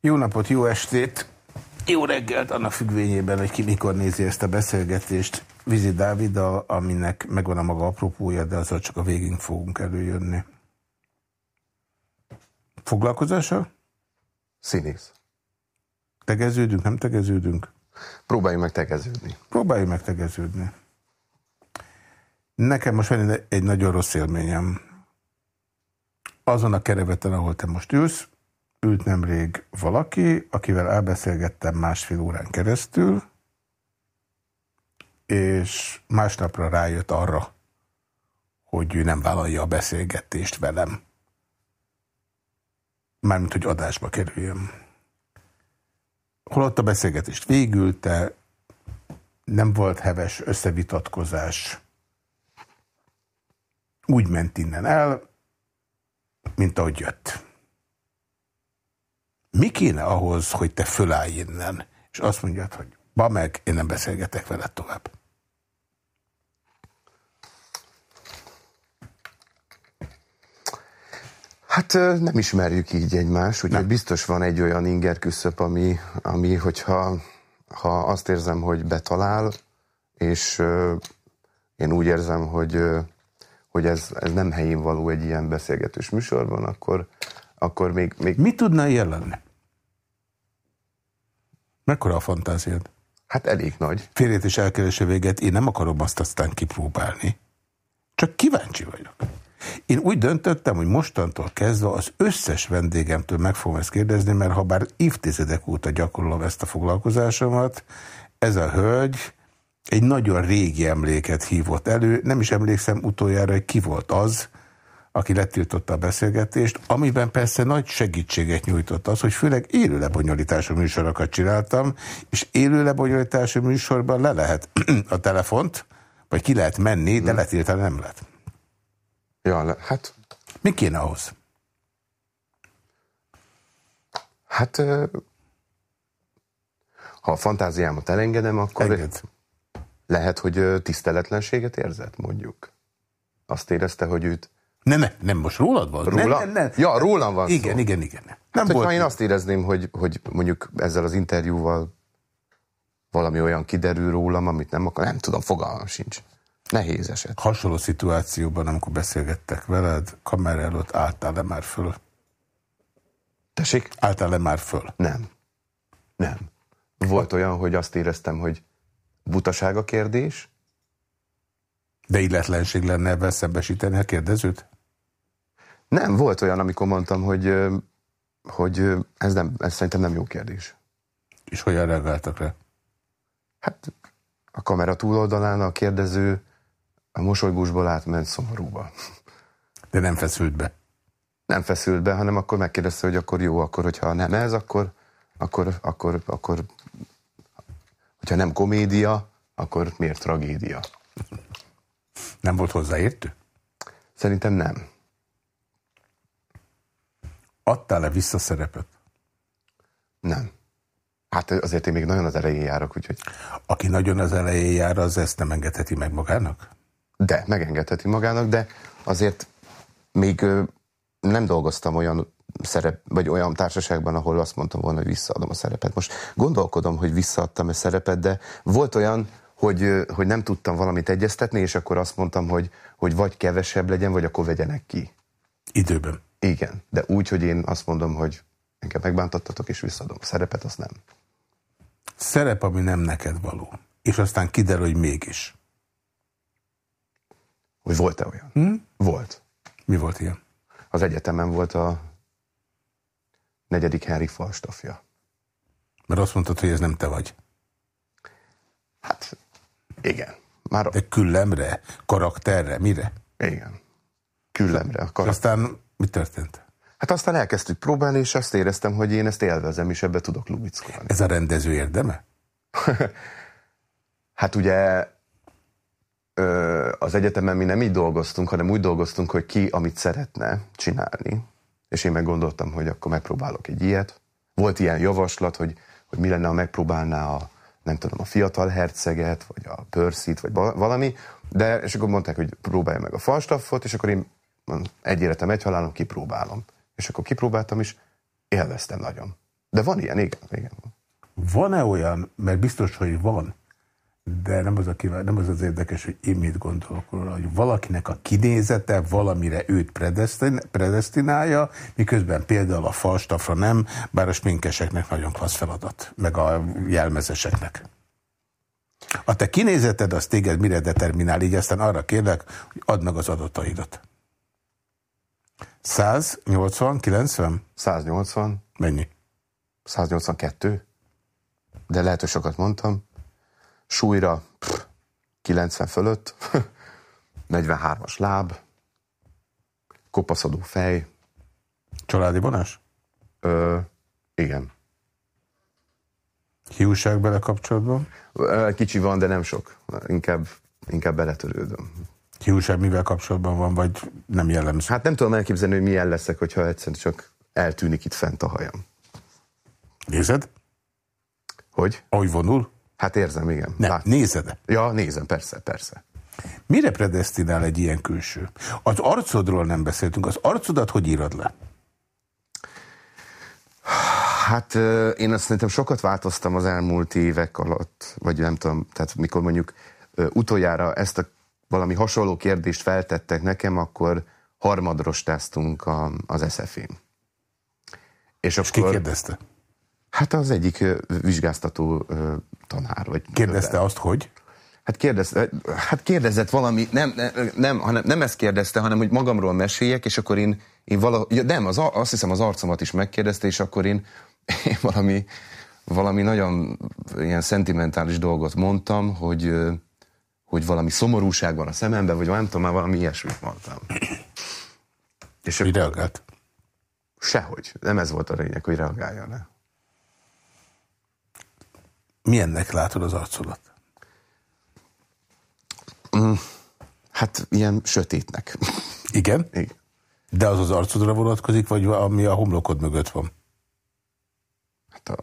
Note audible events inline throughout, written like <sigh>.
Jó napot, jó estét, jó reggelt, annak függvényében, hogy ki mikor nézi ezt a beszélgetést Vizi Dáviddal, aminek megvan a maga apropója, de azzal csak a végén fogunk előjönni. Foglalkozása? Színész. Tegeződünk, nem tegeződünk? Próbáljunk meg tegeződni. Próbáljuk meg tegeződni. Nekem most van egy nagyon rossz élményem. Azon a kereveten, ahol te most ülsz, ült nemrég valaki, akivel elbeszélgettem másfél órán keresztül, és másnapra rájött arra, hogy ő nem vállalja a beszélgetést velem. Mármint, hogy adásba kerüljön. Holott a beszélgetést végül, te nem volt heves összevitatkozás. Úgy ment innen el, mint ahogy jött. Mi kéne ahhoz, hogy te fölállj innen, és azt mondjad, hogy ba meg, én nem beszélgetek veled tovább. Hát nem ismerjük így egymást, úgyhogy nem. biztos van egy olyan inger küszöp, ami, ami hogyha ha azt érzem, hogy betalál, és uh, én úgy érzem, hogy, uh, hogy ez, ez nem helyén való egy ilyen beszélgetős műsorban, akkor, akkor még, még... Mi tudna ilyen lenni? Mekkora a fantáziád? Hát elég nagy. Félét és elkerülse véget, én nem akarom azt aztán kipróbálni. Csak kíváncsi vagyok. Én úgy döntöttem, hogy mostantól kezdve az összes vendégemtől meg fogom ezt kérdezni, mert ha bár évtizedek óta gyakorolom ezt a foglalkozásomat, ez a hölgy egy nagyon régi emléket hívott elő, nem is emlékszem utoljára, hogy ki volt az, aki letiltotta a beszélgetést, amiben persze nagy segítséget nyújtott az, hogy főleg élő lebonyolítású műsorokat csináltam, és élő lebonyolítású műsorban le lehet <clears throat> a telefont, vagy ki lehet menni, de hmm. letiltani nem lehet. Ja, le, hát... Mi kéne ahhoz? Hát... Ha a fantáziámat elengedem, akkor Enged. lehet, hogy tiszteletlenséget érzett, mondjuk. Azt érezte, hogy őt nem, nem, most rólad van? Róla? Nem, nem, nem. Ja, rólam van Igen, szó. igen, igen. Nem hát, volt. én azt érezném, hogy, hogy mondjuk ezzel az interjúval valami olyan kiderül rólam, amit nem akar, nem tudom, fogalmam sincs. Nehéz eset. Hasonló szituációban, amikor beszélgettek veled, kamera előtt álltál-e már föl? Tessék? Álltál-e már föl? Nem. Nem. Volt olyan, hogy azt éreztem, hogy butaság a kérdés. De illetlenség lenne ebben szembesíteni a kérdezőt? Nem, volt olyan, amikor mondtam, hogy, hogy ez, nem, ez szerintem nem jó kérdés. És hogyan reagáltak rá? Hát a kamera túloldalán a kérdező a mosolygósból átment szomorúba. De nem feszült be? Nem feszült be, hanem akkor megkérdezte, hogy akkor jó, akkor hogyha nem ez, akkor, akkor, akkor, akkor hogyha nem komédia, akkor miért tragédia? Nem volt hozzáértő? Szerintem nem. Adtál-e vissza szerepet? Nem. Hát azért én még nagyon az elején járok, úgyhogy... Aki nagyon az elején jár, az ezt nem engedheti meg magának? De, megengedheti magának, de azért még nem dolgoztam olyan szerep, vagy olyan társaságban, ahol azt mondtam volna, hogy visszaadom a szerepet. Most gondolkodom, hogy visszaadtam a szerepet, de volt olyan, hogy, hogy nem tudtam valamit egyeztetni, és akkor azt mondtam, hogy, hogy vagy kevesebb legyen, vagy akkor vegyenek ki. Időben. Igen, de úgy, hogy én azt mondom, hogy engem megbántottatok, és visszadom. Szerepet azt nem. Szerep, ami nem neked való. És aztán kiderül, hogy mégis. Hogy volt-e olyan? Hm? Volt. Mi volt ilyen? Az egyetemen volt a negyedik Henry Falstaffja. Mert azt mondtad, hogy ez nem te vagy. Hát, igen. Már... De küllemre? Karakterre? Mire? Igen. Küllemre. A karakter... aztán mi történt? Hát aztán elkezdtük próbálni, és azt éreztem, hogy én ezt élvezem, és ebbe tudok lubickolni. Ez a rendező érdeme? <laughs> hát ugye az egyetemen mi nem így dolgoztunk, hanem úgy dolgoztunk, hogy ki, amit szeretne csinálni. És én meg gondoltam, hogy akkor megpróbálok egy ilyet. Volt ilyen javaslat, hogy, hogy mi lenne, ha megpróbálná a, nem tudom, a fiatal herceget, vagy a pörszit, vagy valami, de és akkor mondták, hogy próbálja meg a falstaffot, és akkor én egy életem, egy halálom, kipróbálom. És akkor kipróbáltam, és élveztem nagyon. De van ilyen, igen. igen. Van-e olyan, mert biztos, hogy van, de nem az, a kíván, nem az az érdekes, hogy én mit gondolok róla, hogy valakinek a kinézete valamire őt predestinálja, miközben például a falstafra nem, bár a sminkeseknek nagyon klassz feladat, meg a jelmezeseknek. A te kinézeted az téged mire determinál, így aztán arra kérlek, hogy add meg az adataidat. 180, 90? 180. Mennyi? 182. De lehet, hogy sokat mondtam. Súlyra pff, 90 fölött. <laughs> 43-as láb. Kopaszodó fej. Családi vonás? Ö, igen. Hiúság bele kapcsolatban? Kicsi van, de nem sok. Inkább, inkább beletörődöm. Hiúság mivel kapcsolatban van, vagy nem jellemző? Hát nem tudom elképzelni, hogy milyen leszek, hogyha egyszerűen csak eltűnik itt fent a hajam. Nézed? Hogy? Ahogy vonul? Hát érzem, igen. Nem, Lát. nézed -e? Ja, nézem, persze, persze. Mire predestinál egy ilyen külső? Az arcodról nem beszéltünk. Az arcodat hogy írod le? Hát én azt szerintem sokat változtam az elmúlt évek alatt, vagy nem tudom, tehát mikor mondjuk utoljára ezt a valami hasonló kérdést feltettek nekem, akkor harmadrostáztunk az SZF-én. És, és akkor, ki kérdezte? Hát az egyik vizsgáztató tanár. Vagy kérdezte azt, hogy? Hát, kérdezte, hát kérdezett valami, nem, nem, nem, hanem, nem ezt kérdezte, hanem hogy magamról meséljek, és akkor én, én valahogy, ja, nem, az, azt hiszem az arcomat is megkérdezte, és akkor én, én valami, valami nagyon ilyen szentimentális dolgot mondtam, hogy, hogy valami szomorúság van a szememben, vagy nem tudom, már valami ilyesmit mondtam. És hogy reagált? Sehogy. Nem ez volt a lényeg, hogy reagáljon -e. Milyennek látod az arcodat? Mm, hát ilyen sötétnek. Igen? Igen. De az az arcodra vonatkozik, vagy ami a homlokod mögött van? Hát a...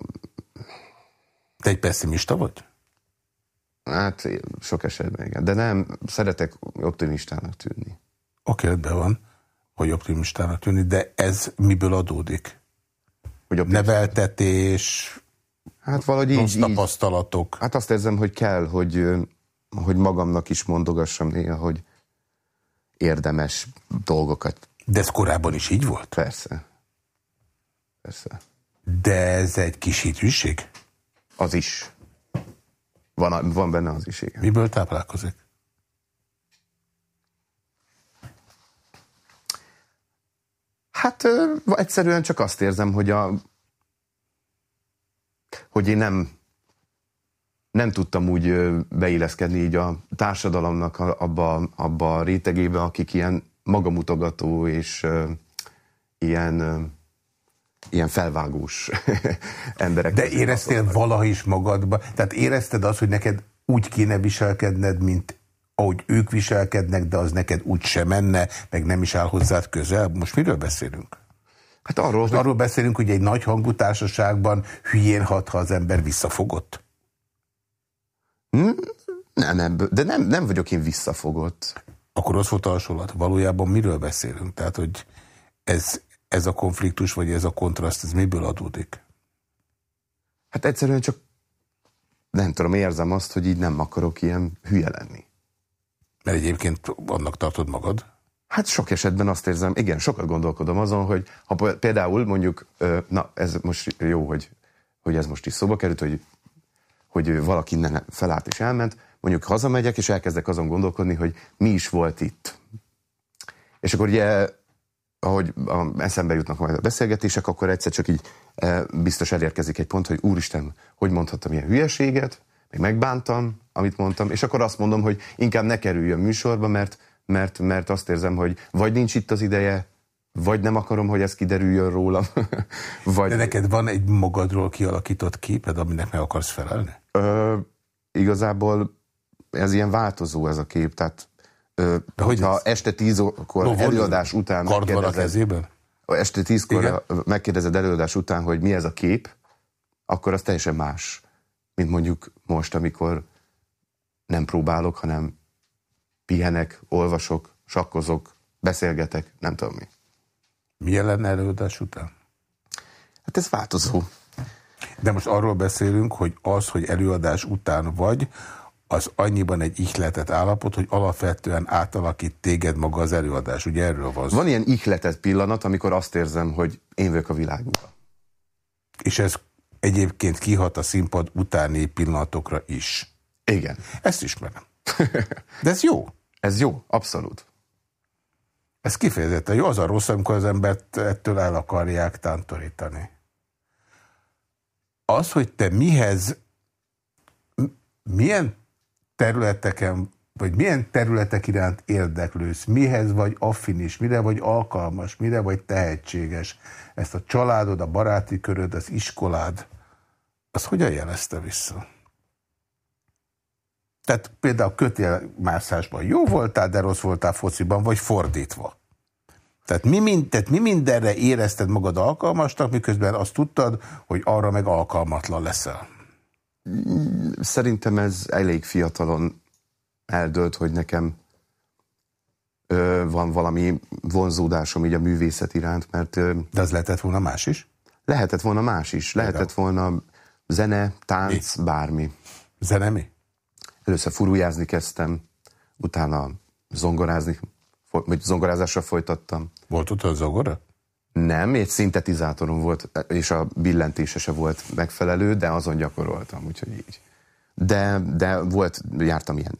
Te egy pessimista vagy? Hát sok esetben igen. De nem, szeretek optimistának tűnni. Oké, rendben van, hogy optimistának tűnni, de ez miből adódik? Hogy Neveltetés, hát valahogy így, tapasztalatok. Így, hát azt érzem, hogy kell, hogy, hogy magamnak is mondogassam néha, hogy érdemes dolgokat. De ez korábban is így volt? Persze. Persze. De ez egy kis hitrűség? Az is. Van, van benne az is, igen. Miből táplálkozik? Hát ö, egyszerűen csak azt érzem, hogy a hogy én nem nem tudtam úgy beilleszkedni így a társadalomnak abba, abba a rétegébe, akik ilyen magamutogató és uh, ilyen ilyen felvágós <laughs> emberek. De éreztél valaha is magadba? Tehát érezted azt, hogy neked úgy kéne viselkedned, mint ahogy ők viselkednek, de az neked úgy sem menne, meg nem is áll hozzád közel? Most miről beszélünk? Hát arról, Most hogy... arról beszélünk, hogy egy nagy hangú társaságban hülyén hat, ha az ember visszafogott? Nem, nem, de nem, nem vagyok én visszafogott. Akkor az volt a hasonlat. Valójában miről beszélünk? Tehát, hogy ez, ez a konfliktus, vagy ez a kontraszt, ez miből adódik? Hát egyszerűen csak nem tudom, érzem azt, hogy így nem akarok ilyen hülye lenni. Mert egyébként annak tartod magad? Hát sok esetben azt érzem, igen, sokat gondolkodom azon, hogy ha például mondjuk, na ez most jó, hogy, hogy ez most is szóba került, hogy, hogy valaki innen felállt és elment, mondjuk hazamegyek, és elkezdek azon gondolkodni, hogy mi is volt itt. És akkor ugye ahogy eszembe jutnak majd a beszélgetések, akkor egyszer csak így e, biztos elérkezik egy pont, hogy úristen, hogy mondhattam ilyen hülyeséget, még megbántam, amit mondtam, és akkor azt mondom, hogy inkább ne kerüljön műsorba, mert, mert, mert azt érzem, hogy vagy nincs itt az ideje, vagy nem akarom, hogy ez kiderüljön rólam. <laughs> vagy... De neked van egy magadról kialakított képed, aminek meg akarsz felelni? Ö, igazából ez ilyen változó ez a kép, tehát de hogyha este tízkor no, előadás után kard van a kezében? Este tízkor megkérdezed előadás után, hogy mi ez a kép, akkor az teljesen más, mint mondjuk most, amikor nem próbálok, hanem pihenek, olvasok, sakkozok, beszélgetek, nem tudom mi. Milyen lenne előadás után? Hát ez változó. De most arról beszélünk, hogy az, hogy előadás után vagy, az annyiban egy ihletet állapot, hogy alapvetően átalakít téged maga az előadás. Ugye erről van Van ilyen ihletet pillanat, amikor azt érzem, hogy én vagyok a világunkban. És ez egyébként kihat a színpad utáni pillanatokra is. Igen. Ezt ismerem. De ez jó. <laughs> Ez jó, abszolút. Ez kifejezetten jó. Az a rossz, amikor az embert ettől el akarják tántorítani. Az, hogy te mihez, milyen területeken, vagy milyen területek iránt érdeklősz, mihez vagy affinis, mire vagy alkalmas, mire vagy tehetséges, ezt a családod, a baráti köröd, az iskolád, az hogyan jelezte vissza? Tehát például kötélmászásban jó voltál, de rossz voltál fociban, vagy fordítva. Tehát mi, mind, tehát mi mindenre érezted magad alkalmasnak, miközben azt tudtad, hogy arra meg alkalmatlan leszel? Szerintem ez elég fiatalon eldőlt, hogy nekem ö, van valami vonzódásom így a művészet iránt, mert... Ö, De az lehetett volna más is? Lehetett volna más is. Lehetett volna zene, tánc, mi? bármi. Zene mi? Először furujázni kezdtem, utána zongorázni, vagy zongorázásra folytattam. Volt ott a zongora? Nem, egy szintetizátorom volt, és a billentése se volt megfelelő, de azon gyakoroltam, úgyhogy így. De, de volt, jártam ilyen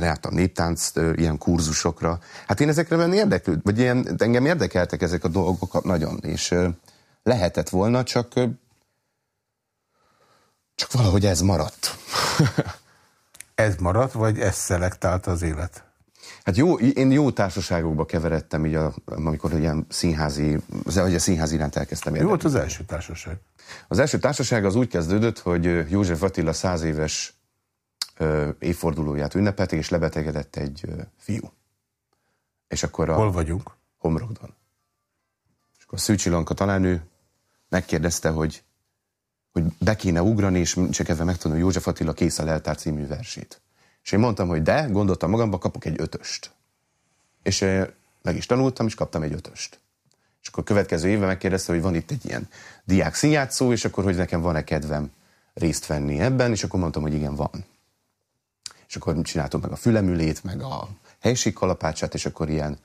jártam néptánc, ilyen kurzusokra. Hát én ezekre menni érdeklőd, vagy ilyen, engem érdekeltek ezek a dolgok nagyon, és lehetett volna, csak csak valahogy ez maradt. <laughs> ez maradt, vagy ez szelektálta az élet? Hát jó, én jó társaságokba keveredtem, így a, amikor ilyen színházi, vagy a színház iránt elkezdtem érdeklődni. Mi volt az első társaság? Az első társaság az úgy kezdődött, hogy József Attila száz éves évfordulóját ünnepelték, és lebetegedett egy fiú. És akkor a... Hol vagyunk? Homrokdon. És akkor Szűcsi Lanka tanárnő megkérdezte, hogy, hogy be kéne ugrani, és csak ebben megtanulni József Attila Kész a leltár című versét. És én mondtam, hogy de, gondoltam magamba, kapok egy ötöst. És meg is tanultam, és kaptam egy ötöst. És akkor a következő évben megkérdezte, hogy van itt egy ilyen diák színjátszó, és akkor, hogy nekem van-e kedvem részt venni ebben, és akkor mondtam, hogy igen, van. És akkor csináltuk meg a fülemülét, meg a helység kalapácsát, és akkor ilyen,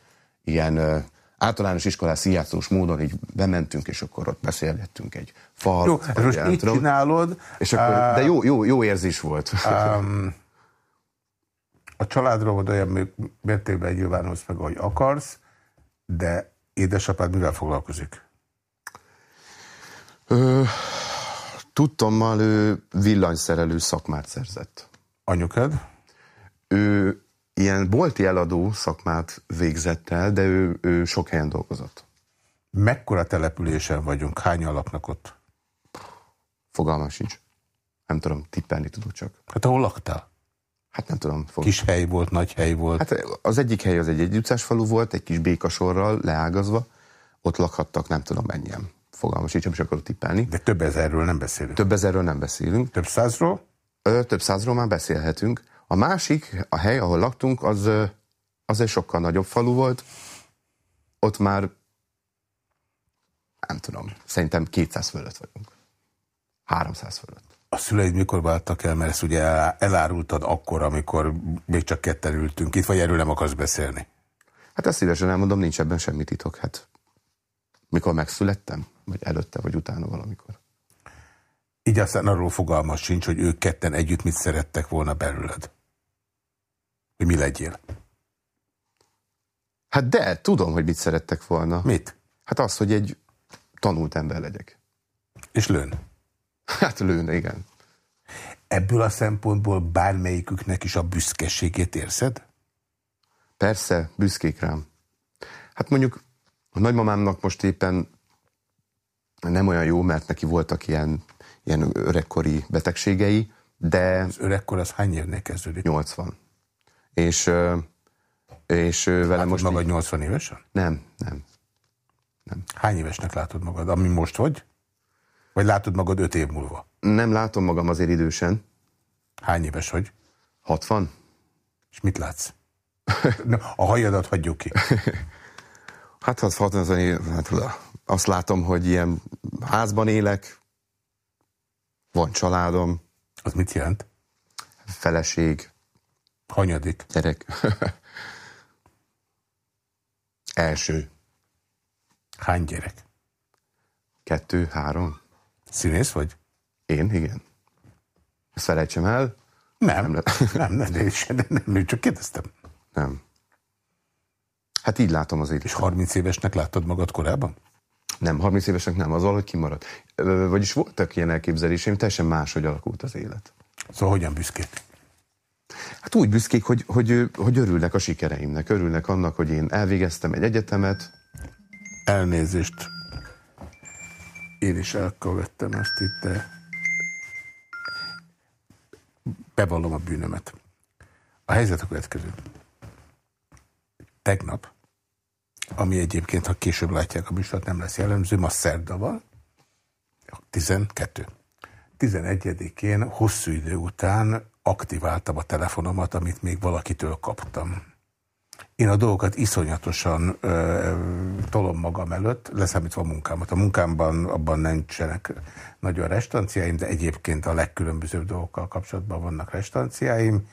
ilyen általános iskolás színjátszós módon így bementünk, és akkor ott beszélgettünk egy fal. Jó, most így csinálod. És akkor, de jó, jó, jó érzés volt. Um, a családról olyan mértékben nyilvánulsz meg, ahogy akarsz, de édesapád mivel foglalkozik? Ö, tudtommal ő villanyszerelő szakmát szerzett. Anyukád? Ő ilyen bolti eladó szakmát végzett el, de ő, ő sok helyen dolgozott. Mekkora településen vagyunk? Hány alapnak ott? Fogalmam sincs. Nem tudom, tippelni tudok csak. Hát ahol laktál? Hát nem tudom. Fog... Kis hely volt, nagy hely volt? Hát az egyik hely az egy egy utcás falu volt, egy kis békasorral leágazva. Ott lakhattak nem tudom mennyien. Fogalmas így, is akarok tippelni. De több ezerről nem beszélünk. Több ezerről nem beszélünk. Több százról? Ö, több százról már beszélhetünk. A másik, a hely, ahol laktunk, az, az egy sokkal nagyobb falu volt. Ott már nem tudom, szerintem 200 fölött vagyunk. 300 fölött. A szüleid mikor váltak el, mert ezt ugye elárultad akkor, amikor még csak ketten ültünk itt, vagy erről nem akarsz beszélni? Hát ezt szívesen elmondom, nincs ebben semmi titok. Hát mikor megszülettem? Vagy előtte, vagy utána valamikor. Így aztán arról fogalmas sincs, hogy ők ketten együtt mit szerettek volna belőled. Hogy mi legyél. Hát de, tudom, hogy mit szerettek volna. Mit? Hát az, hogy egy tanult ember legyek. És lőn? <laughs> Hát lőn, igen. Ebből a szempontból bármelyiküknek is a büszkeségét érzed? Persze, büszkék rám. Hát mondjuk a nagymamámnak most éppen nem olyan jó, mert neki voltak ilyen, ilyen öregkori betegségei, de... Az öregkor az hány évnél kezdődik? 80. És, és vele látod most... magad így... 80 évesen? Nem, nem. nem. Hány évesnek látod magad? Ami most vagy? Vagy látod magad 5 év múlva? Nem látom magam azért idősen. Hány éves vagy? 60. És mit látsz? <laughs> A hajadat hagyjuk ki. <laughs> hát 60 hát, azt látom, hogy ilyen házban élek, Van családom. Az mit jelent? Feleség. Hanyadik? Gyerek. <laughs> Első. Hány gyerek? Kettő, három. Színész vagy? Én, igen. Ezt felejtsem el. Nem, nem, <laughs> nem, nem, nem, nem, nem, csak kérdeztem. Nem. Hát így látom az életet. És 30 évesnek láttad magad korábban? Nem, 30 évesnek nem, az valahogy kimaradt. Vagyis voltak ilyen elképzeléseim, teljesen máshogy alakult az élet. Szóval hogyan büszkék? Hát úgy büszkék, hogy, hogy, hogy örülnek a sikereimnek, örülnek annak, hogy én elvégeztem egy egyetemet. Elnézést. Én is elkövettem ezt itt, de bevallom a bűnömet. A helyzet a következő. Tegnap, ami egyébként, ha később látják a műsort, nem lesz jellemző, ma szerda van, 12. 11-én hosszú idő után aktiváltam a telefonomat, amit még valakitől kaptam. Én a dolgokat iszonyatosan ö, tolom magam előtt, leszámítva a munkámat. A munkámban abban nincsenek nagyon restanciáim, de egyébként a legkülönbözőbb dolgokkal kapcsolatban vannak restanciáim,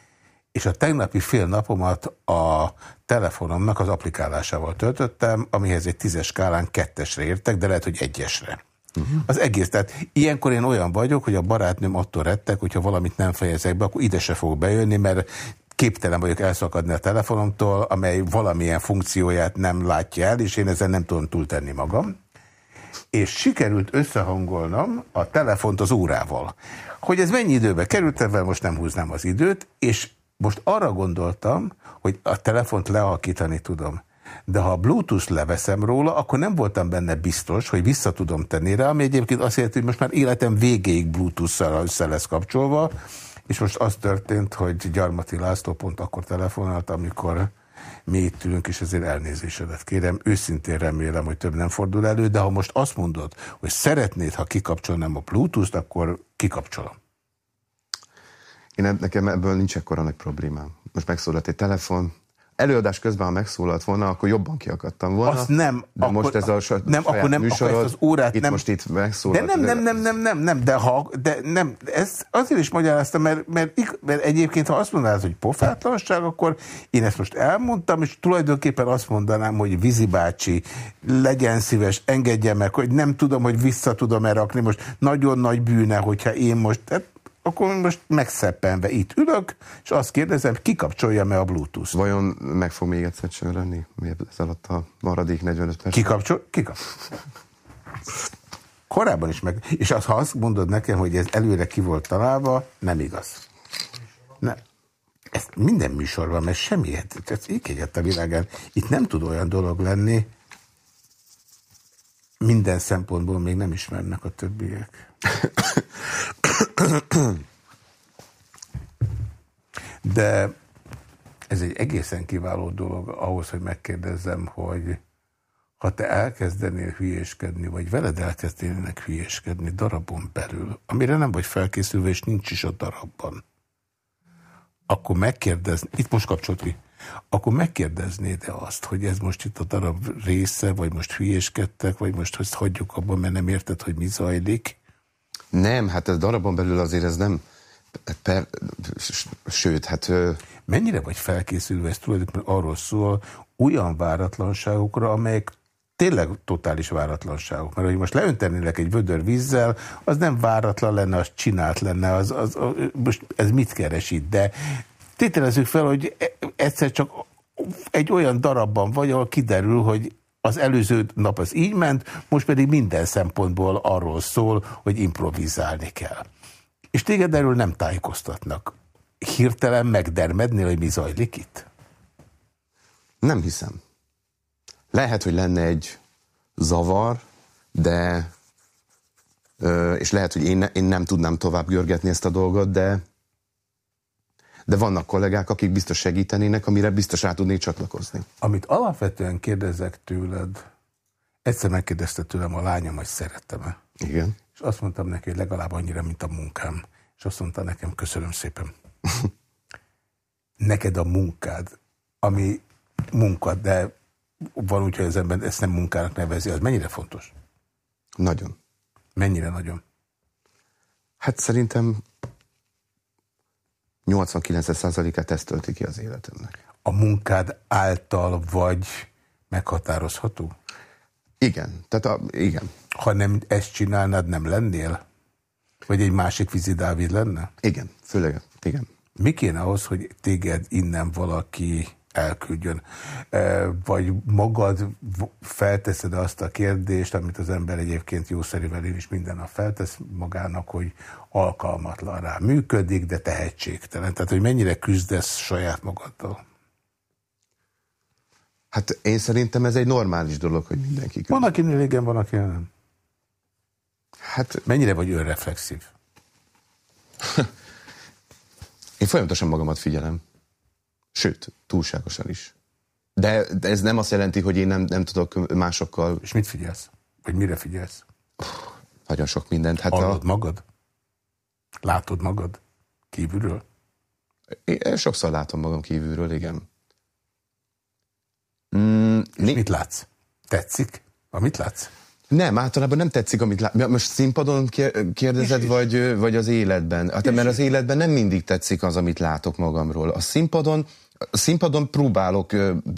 és a tegnapi fél napomat a telefonomnak az applikálásával töltöttem, amihez egy tízes skálán kettesre értek, de lehet, hogy egyesre. Uh -huh. Az egész. Tehát ilyenkor én olyan vagyok, hogy a barátnőm attól rettek, hogyha valamit nem fejezek be, akkor ide se fog bejönni, mert képtelen vagyok elszakadni a telefonomtól, amely valamilyen funkcióját nem látja el, és én ezen nem tudom túltenni magam. És sikerült összehangolnom a telefont az órával. Hogy ez mennyi időbe került, ebben most nem húznám az időt, és most arra gondoltam, hogy a telefont lehalkítani tudom. De ha a Bluetooth leveszem róla, akkor nem voltam benne biztos, hogy vissza tudom tenni rá, ami egyébként azt jelenti, hogy most már életem végéig Bluetooth-szal össze lesz kapcsolva, és most az történt, hogy Gyarmati László pont akkor telefonált, amikor mi itt ülünk, és ezért elnézésedet kérem. Őszintén remélem, hogy több nem fordul elő, de ha most azt mondod, hogy szeretnéd, ha kikapcsolnám a Bluetooth-t, akkor kikapcsolom. Én nekem ebből nincs ekkora nagy problémám. Most megszólalt egy telefon, előadás közben, ha megszólalt volna, akkor jobban kiakadtam volna. Azt nem. De akkor, most ez a saját nem, akkor nem, műsorod, akkor ezt az órát itt nem. most itt megszólalt. De nem, nem, nem, nem, nem, nem, de ha, de nem, ezt azért is magyaráztam, mert, mert, mert egyébként, ha azt mondanád, hogy pofátlanság, akkor én ezt most elmondtam, és tulajdonképpen azt mondanám, hogy Vizi bácsi, legyen szíves, engedje meg, hogy nem tudom, hogy vissza tudom-e rakni, most nagyon nagy bűne, hogyha én most, hát akkor most megszeppenve itt ülök, és azt kérdezem, kikapcsolja-e a Bluetooth-t? Vajon meg fog még egyszer lenni? Miért ez alatt a maradék 45 perc? Kikapcsol? Kikapcsol. Korábban is meg. És az, ha azt mondod nekem, hogy ez előre ki volt találva, nem igaz. Nem. Ezt minden műsorban, mert semmi, ez így a világán. Itt nem tud olyan dolog lenni, minden szempontból még nem ismernek a többiek. De ez egy egészen kiváló dolog ahhoz, hogy megkérdezzem, hogy ha te elkezdenél hülyéskedni, vagy veled elkezdenének hülyéskedni darabon belül, amire nem vagy felkészülve, és nincs is a darabban, akkor megkérdezni, itt most kapcsolt ki, akkor megkérdeznéd-e azt, hogy ez most itt a darab része, vagy most hülyéskedtek, vagy most ezt hagyjuk abban, mert nem érted, hogy mi zajlik? Nem, hát ez darabon belül azért ez nem... Per, sőt, hát... Mennyire vagy felkészülve, ez tulajdonképpen arról szól, olyan váratlanságokra, amelyek tényleg totális váratlanságok. Mert hogy most leöntenélek egy vödör vízzel, az nem váratlan lenne, az csinált lenne, az, az, az, most ez mit keresít, de tételezzük fel, hogy e, egyszer csak egy olyan darabban vagy, ahol kiderül, hogy az előző nap az így ment, most pedig minden szempontból arról szól, hogy improvizálni kell. És téged erről nem tájékoztatnak. Hirtelen megdermednél, hogy mi zajlik itt? Nem hiszem. Lehet, hogy lenne egy zavar, de és lehet, hogy én, én nem tudnám tovább görgetni ezt a dolgot, de de vannak kollégák, akik biztos segítenének, amire biztos rá tudnék csatlakozni. Amit alapvetően kérdezek tőled, egyszer megkérdezte tőlem a lányom, hogy szerettem-e. Igen. És azt mondtam neki, hogy legalább annyira, mint a munkám. És azt mondta nekem, köszönöm szépen. <laughs> Neked a munkád, ami munka, de van úgy, hogy az ember ezt nem munkának nevezi, az mennyire fontos? Nagyon. Mennyire nagyon? Hát szerintem 89%-át ezt tölti ki az életemnek. A munkád által vagy meghatározható? Igen, tehát a, igen. Ha nem ezt csinálnád, nem lennél? Vagy egy másik Vizi Dávid lenne? Igen, főleg, igen. Mi kéne ahhoz, hogy téged innen valaki elküldjön? Vagy magad felteszed azt a kérdést, amit az ember egyébként jószerűvel én is minden nap feltesz magának, hogy alkalmatlan rá működik, de tehetségtelen. Tehát, hogy mennyire küzdesz saját magaddal? Hát én szerintem ez egy normális dolog, hogy mindenki küzd. Van, akinél igen, van, aki nem. Hát mennyire vagy önreflexív? <laughs> én folyamatosan magamat figyelem. Sőt, túlságosan is. De, ez nem azt jelenti, hogy én nem, nem tudok másokkal... És mit figyelsz? Vagy mire figyelsz? Nagyon sok mindent. Hát Hallod a... magad? Látod magad? Kívülről? Én sokszor látom magam kívülről, igen. Mm, És mit látsz? Tetszik? Amit látsz? Nem, általában nem tetszik, amit lát. Most színpadon kérdezed, vagy, vagy az életben? Hát, mert az életben nem mindig tetszik az, amit látok magamról. A színpadon, színpadon próbálok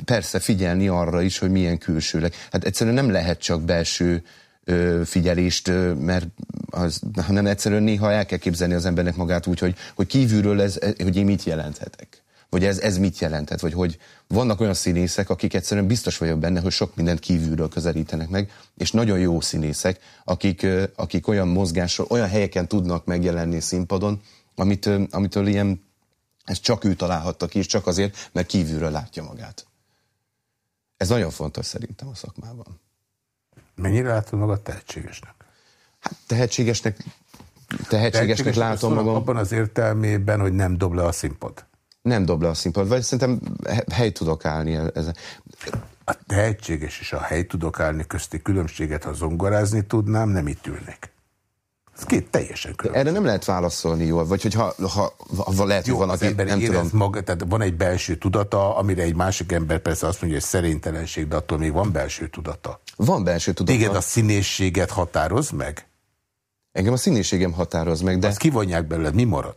persze figyelni arra is, hogy milyen külsőleg. Hát egyszerűen nem lehet csak belső figyelést, mert az, hanem egyszerűen néha el kell képzelni az embernek magát úgy, hogy, hogy kívülről ez, hogy én mit jelenthetek hogy ez, ez mit jelentett, vagy hogy vannak olyan színészek, akik egyszerűen biztos vagyok benne, hogy sok mindent kívülről közelítenek meg, és nagyon jó színészek, akik, akik olyan mozgásról, olyan helyeken tudnak megjelenni színpadon, amit, amitől ilyen, ezt csak ő találhatta ki, és csak azért, mert kívülről látja magát. Ez nagyon fontos szerintem a szakmában. Mennyire látod magad tehetségesnek? Hát tehetségesnek, tehetségesnek látom magam. Abban az értelmében, hogy nem dob le a színpad nem dob le a színpad, vagy szerintem hely tudok állni ezen. A tehetséges és a hely tudok állni közti különbséget, ha zongorázni tudnám, nem itt ülnék. Ez két teljesen különböző. Erre nem lehet válaszolni jól, vagy hogyha ha, ha lehet, Jó, hogy van, aki nem tudom. Maga, tehát van egy belső tudata, amire egy másik ember persze azt mondja, hogy szerénytelenség, de attól még van belső tudata. Van belső tudata. Téged a színészséget határoz meg? Engem a színészségem határoz meg, de... Azt kivonják belőled, mi marad?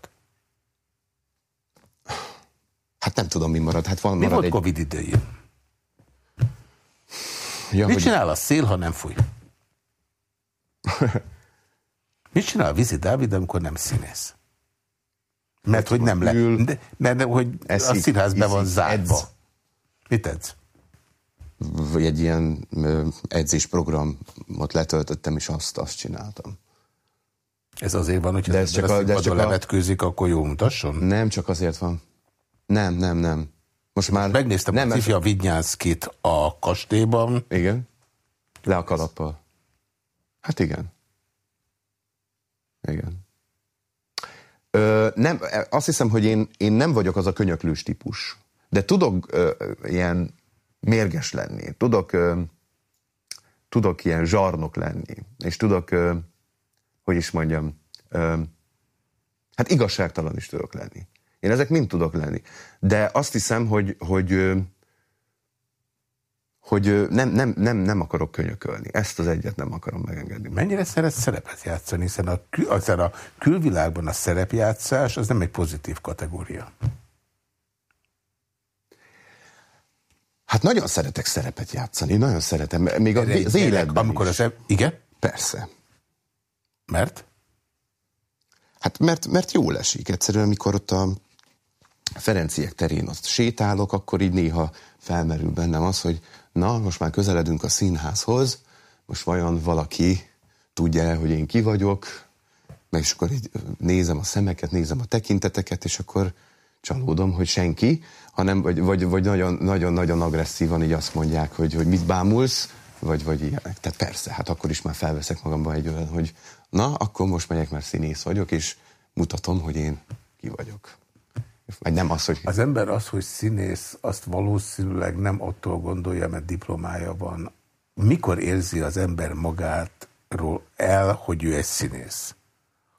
Hát nem tudom, mi marad. Hát van, mi marad volt egy... Covid idején? Ja, Mit hogy... csinál a szél, ha nem fúj? <laughs> Mit csinál a Vizi Dávid, amikor nem színész? Mert hogy nem le, de, mert hogy eszik, a színház be van zárva. Edz. Mit edz? Vagy egy ilyen edzésprogramot letöltöttem, és azt, azt csináltam. Ez azért van, hogy ez csak a, de csak a levetkőzik, akkor jó mutasson? Nem, csak azért van. Nem, nem, nem. Most már... Megnéztem nem, a Cifja Vidnyánszkit a kastélyban. Igen. Le a kalappal. Hát igen. Igen. Ö, nem, azt hiszem, hogy én, én nem vagyok az a könyöklős típus. De tudok ö, ilyen mérges lenni. Tudok, ö, tudok ilyen zsarnok lenni. És tudok, ö, hogy is mondjam, ö, hát igazságtalan is tudok lenni. Én ezek mind tudok lenni. De azt hiszem, hogy, hogy, hogy nem, nem, nem, nem akarok könyökölni. Ezt az egyet nem akarom megengedni. Mennyire szeret szerepet játszani, hiszen a, kül, a külvilágban a szerepjátszás az nem egy pozitív kategória. Hát nagyon szeretek szerepet játszani, nagyon szeretem. Még az, az életben amikor is. Az, igen? Persze. Mert? Hát mert, mert jól esik. Egyszerűen, amikor ott a Ferenciek terén ott sétálok, akkor így néha felmerül bennem az, hogy na, most már közeledünk a színházhoz, most vajon valaki tudja hogy én ki vagyok, meg is akkor így nézem a szemeket, nézem a tekinteteket, és akkor csalódom, hogy senki, hanem vagy, vagy, vagy nagyon, nagyon, nagyon agresszívan így azt mondják, hogy, hogy mit bámulsz, vagy, vagy ilyenek. Tehát persze, hát akkor is már felveszek magamban egy olyan, hogy na, akkor most megyek, mert színész vagyok, és mutatom, hogy én ki vagyok. Vagy nem az, hogy... Az ember az, hogy színész, azt valószínűleg nem attól gondolja, mert diplomája van. Mikor érzi az ember magátról el, hogy ő egy színész?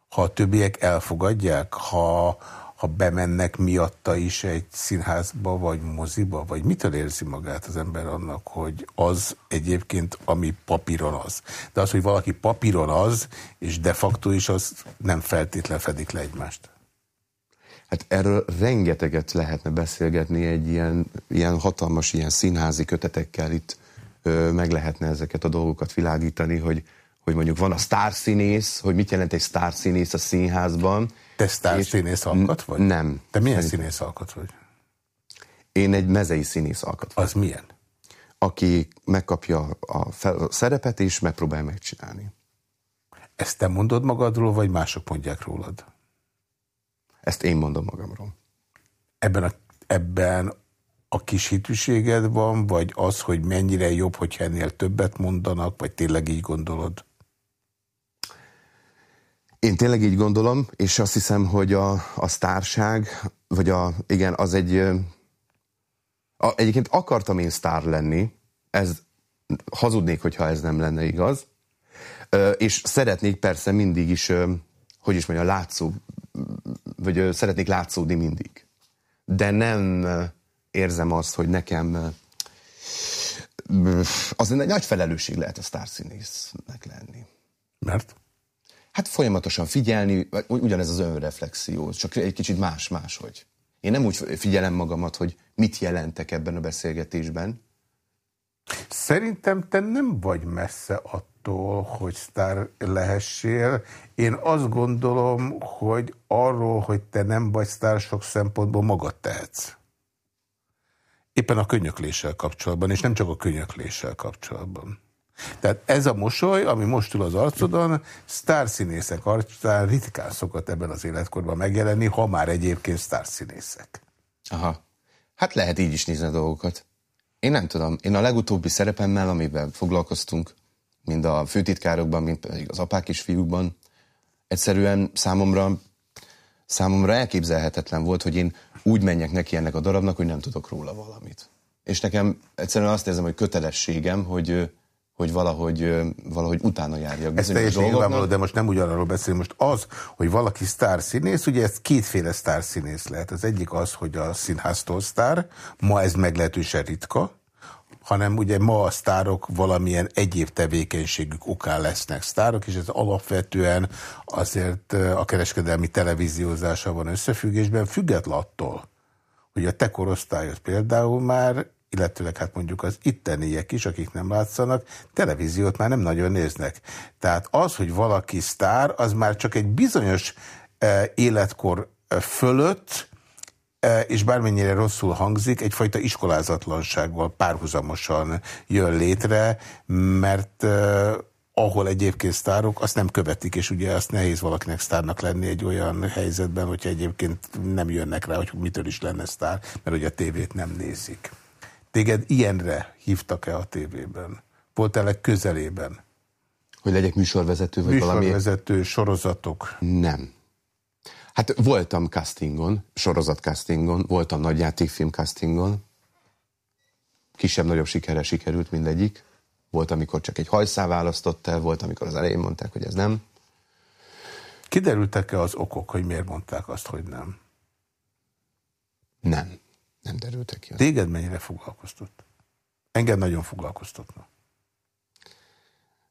Ha a többiek elfogadják, ha, ha bemennek miatta is egy színházba, vagy moziba, vagy mitől érzi magát az ember annak, hogy az egyébként, ami papíron az. De az, hogy valaki papíron az, és de facto is, az nem feltétlen fedik le egymást. Hát erről rengeteget lehetne beszélgetni egy ilyen, ilyen hatalmas, ilyen színházi kötetekkel itt ö, meg lehetne ezeket a dolgokat világítani, hogy, hogy mondjuk van a sztárszínész, hogy mit jelent egy sztárszínész a színházban. Te sztárszínész alkat vagy? Nem. Te milyen Szerintem. színész alkat vagy? Én egy mezei színész alkat vagy. Az milyen? Aki megkapja a, fel, a szerepet és megpróbál megcsinálni. Ezt te mondod magadról, vagy mások mondják rólad? Ezt én mondom magamról. Ebben a, ebben a kis hitűséged van, vagy az, hogy mennyire jobb, hogy ennél többet mondanak, vagy tényleg így gondolod? Én tényleg így gondolom, és azt hiszem, hogy a, a sztárság, vagy a, igen, az egy, a, egyébként akartam én sztár lenni, ez hazudnék, hogyha ez nem lenne igaz, és szeretnék persze mindig is, hogy is mondja, látszó, vagy szeretnék látszódni mindig. De nem érzem azt, hogy nekem az egy nagy felelősség lehet a sztárszínésznek lenni. Mert? Hát folyamatosan figyelni, ugyanez az önreflexió, csak egy kicsit más-máshogy. Én nem úgy figyelem magamat, hogy mit jelentek ebben a beszélgetésben. Szerintem te nem vagy messze attól, hogy sztár lehessél. Én azt gondolom, hogy arról, hogy te nem vagy sztár, sok szempontból magad tehetsz. Éppen a könyökléssel kapcsolatban, és nem csak a könyökléssel kapcsolatban. Tehát ez a mosoly, ami most ül az arcodon, sztárszínészek arcán ritkán szokott ebben az életkorban megjelenni, ha már egyébként sztárszínészek. Aha. Hát lehet így is nézni a dolgokat. Én nem tudom. Én a legutóbbi szerepemmel, amiben foglalkoztunk, mind a főtitkárokban, mind pedig az apák és fiúkban, egyszerűen számomra, számomra elképzelhetetlen volt, hogy én úgy menjek neki ennek a darabnak, hogy nem tudok róla valamit. És nekem egyszerűen azt érzem, hogy kötelességem, hogy, hogy valahogy, valahogy utána járjak Ez teljesen nyilvánvaló, de most nem ugyanarról beszélünk. Most az, hogy valaki sztárszínész, ugye ez kétféle sztárszínész lehet. Az egyik az, hogy a színháztól sztár, ma ez meglehetősen ritka, hanem ugye ma a sztárok valamilyen egyéb tevékenységük okán lesznek sztárok, és ez alapvetően azért a kereskedelmi televíziózása van összefüggésben, független attól, hogy a te korosztályod például már illetőleg hát mondjuk az itteniek is, akik nem látszanak, televíziót már nem nagyon néznek. Tehát az, hogy valaki sztár, az már csak egy bizonyos életkor fölött és bármennyire rosszul hangzik, egyfajta iskolázatlansággal párhuzamosan jön létre, mert ahol egyébként sztárok, azt nem követik, és ugye azt nehéz valakinek sztárnak lenni egy olyan helyzetben, hogyha egyébként nem jönnek rá, hogy mitől is lenne sztár, mert ugye a tévét nem nézik. Téged ilyenre hívtak-e a tévében? Volt-e közelében? Hogy legyek műsorvezető, vagy műsorvezető, valami? Műsorvezető, sorozatok? Nem. Hát voltam castingon, sorozat castingon, voltam nagyjátékfilm castingon. Kisebb-nagyobb sikerre sikerült mindegyik. Volt, amikor csak egy hajszá választott el, volt, amikor az elején mondták, hogy ez nem. Kiderültek-e az okok, hogy miért mondták azt, hogy nem? Nem. Nem derültek ki. Téged mennyire foglalkoztat? Engem nagyon foglalkoztatna.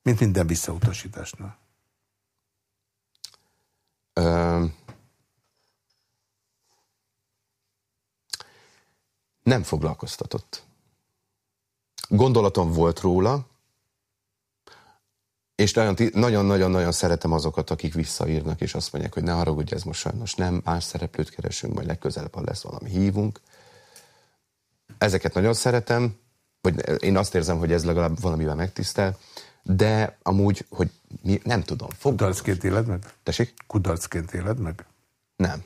Mint minden visszautasításnál. Ö... Nem foglalkoztatott. Gondolatom volt róla, és nagyon-nagyon-nagyon szeretem azokat, akik visszaírnak, és azt mondják, hogy ne haragudj, ez most sajnos nem, más szereplőt keresünk, majd legközelebb, ha lesz valami hívunk. Ezeket nagyon szeretem, vagy én azt érzem, hogy ez legalább valamivel megtisztel, de amúgy, hogy mi, nem tudom. Kudarcként éled meg? Tessék? Kudarcként éled meg? Nem.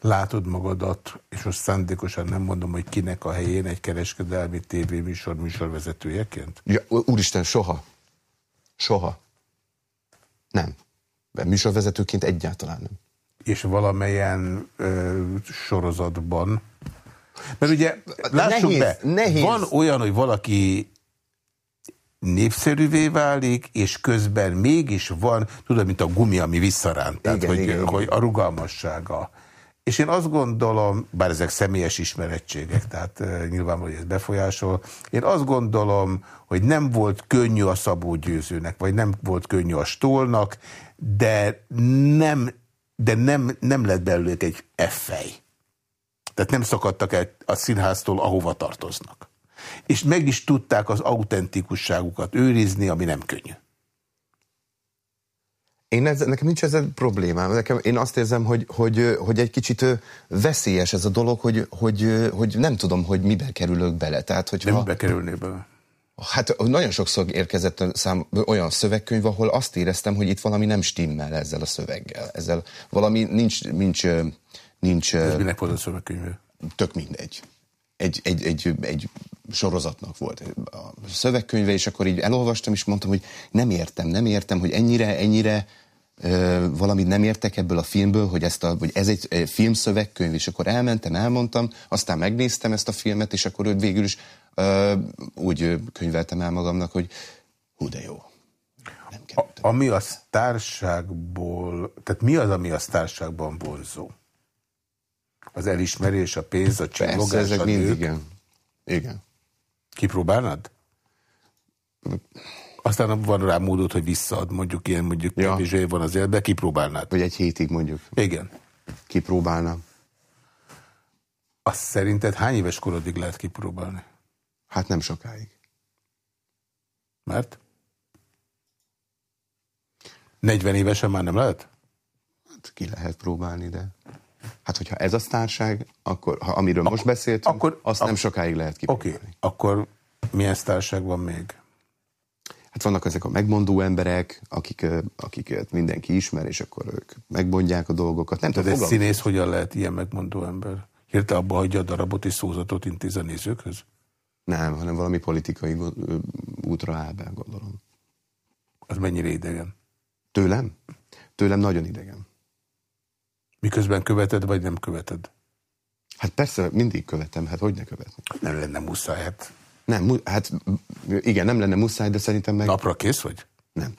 Látod magadat, és most szándékosan nem mondom, hogy kinek a helyén egy kereskedelmi tévéműsor műsorvezetőjeként? Ja, úristen, soha. Soha. Nem. Műsorvezetőként egyáltalán nem és valamelyen ö, sorozatban. Mert ugye, lássuk nehéz, be, nehéz. van olyan, hogy valaki népszerűvé válik, és közben mégis van, tudod, mint a gumi, ami visszaránt, tehát igen, hogy, igen, hogy a rugalmassága. És én azt gondolom, bár ezek személyes ismerettségek, tehát nyilvánvalóan ez befolyásol, én azt gondolom, hogy nem volt könnyű a Szabó Győzőnek, vagy nem volt könnyű a Stólnak, de nem, de nem, nem lett belőlük egy effej. Tehát nem szakadtak el a színháztól, ahova tartoznak. És meg is tudták az autentikusságukat őrizni, ami nem könnyű. Én ez, nekem nincs ezzel problémám. Nekem, én azt érzem, hogy, hogy, hogy egy kicsit veszélyes ez a dolog, hogy, hogy, hogy nem tudom, hogy mibe kerülök bele. Tehát, hogy nem mibe kerülnél bele? Hát nagyon sokszor érkezett szám, olyan szövegkönyv, ahol azt éreztem, hogy itt valami nem stimmel ezzel a szöveggel. Ezzel valami nincs... nincs, nincs Ez minek volt a szövegkönyv? Tök mindegy. Egy, egy, egy, egy sorozatnak volt a szövegkönyve, és akkor így elolvastam, és mondtam, hogy nem értem, nem értem, hogy ennyire, ennyire valamit nem értek ebből a filmből, hogy, ezt a, hogy ez egy filmszövegkönyv, és akkor elmentem, elmondtam, aztán megnéztem ezt a filmet, és akkor végül is uh, úgy könyveltem el magamnak, hogy hú de jó. Nem a, ami a társágból, tehát mi az, ami a társágban vonzó? Az elismerés, a pénz, a csillogás, Persze, ezek a mind, igen. igen. Kipróbálnád? Aztán van rá módod, hogy visszaad, mondjuk ilyen, mondjuk ja. kevésbé van az életben, kipróbálnád. Vagy egy hétig mondjuk. Igen. Kipróbálnám. Azt szerinted hány éves korodig lehet kipróbálni? Hát nem sokáig. Mert? 40 évesen már nem lehet? Hát ki lehet próbálni, de... Hát, hogyha ez a sztárság, akkor, ha amiről akkor, most beszéltünk, akkor, azt nem sokáig lehet kipróbálni. Oké, okay. akkor milyen sztárság van még? Hát vannak ezek a megmondó emberek, akik, akiket mindenki ismer, és akkor ők megmondják a dolgokat. Nem egy színész hogyan lehet ilyen megmondó ember? Hirte abba hagyja a darabot és szózatot intéz a nézőkhöz? Nem, hanem valami politikai útra áll be, gondolom. Az mennyire idegen? Tőlem? Tőlem nagyon idegen. Miközben követed, vagy nem követed? Hát persze, mindig követem, hát hogy ne követni? Nem lenne muszáj, hát nem, hát igen, nem lenne muszáj, de szerintem meg... Napra kész vagy? Nem.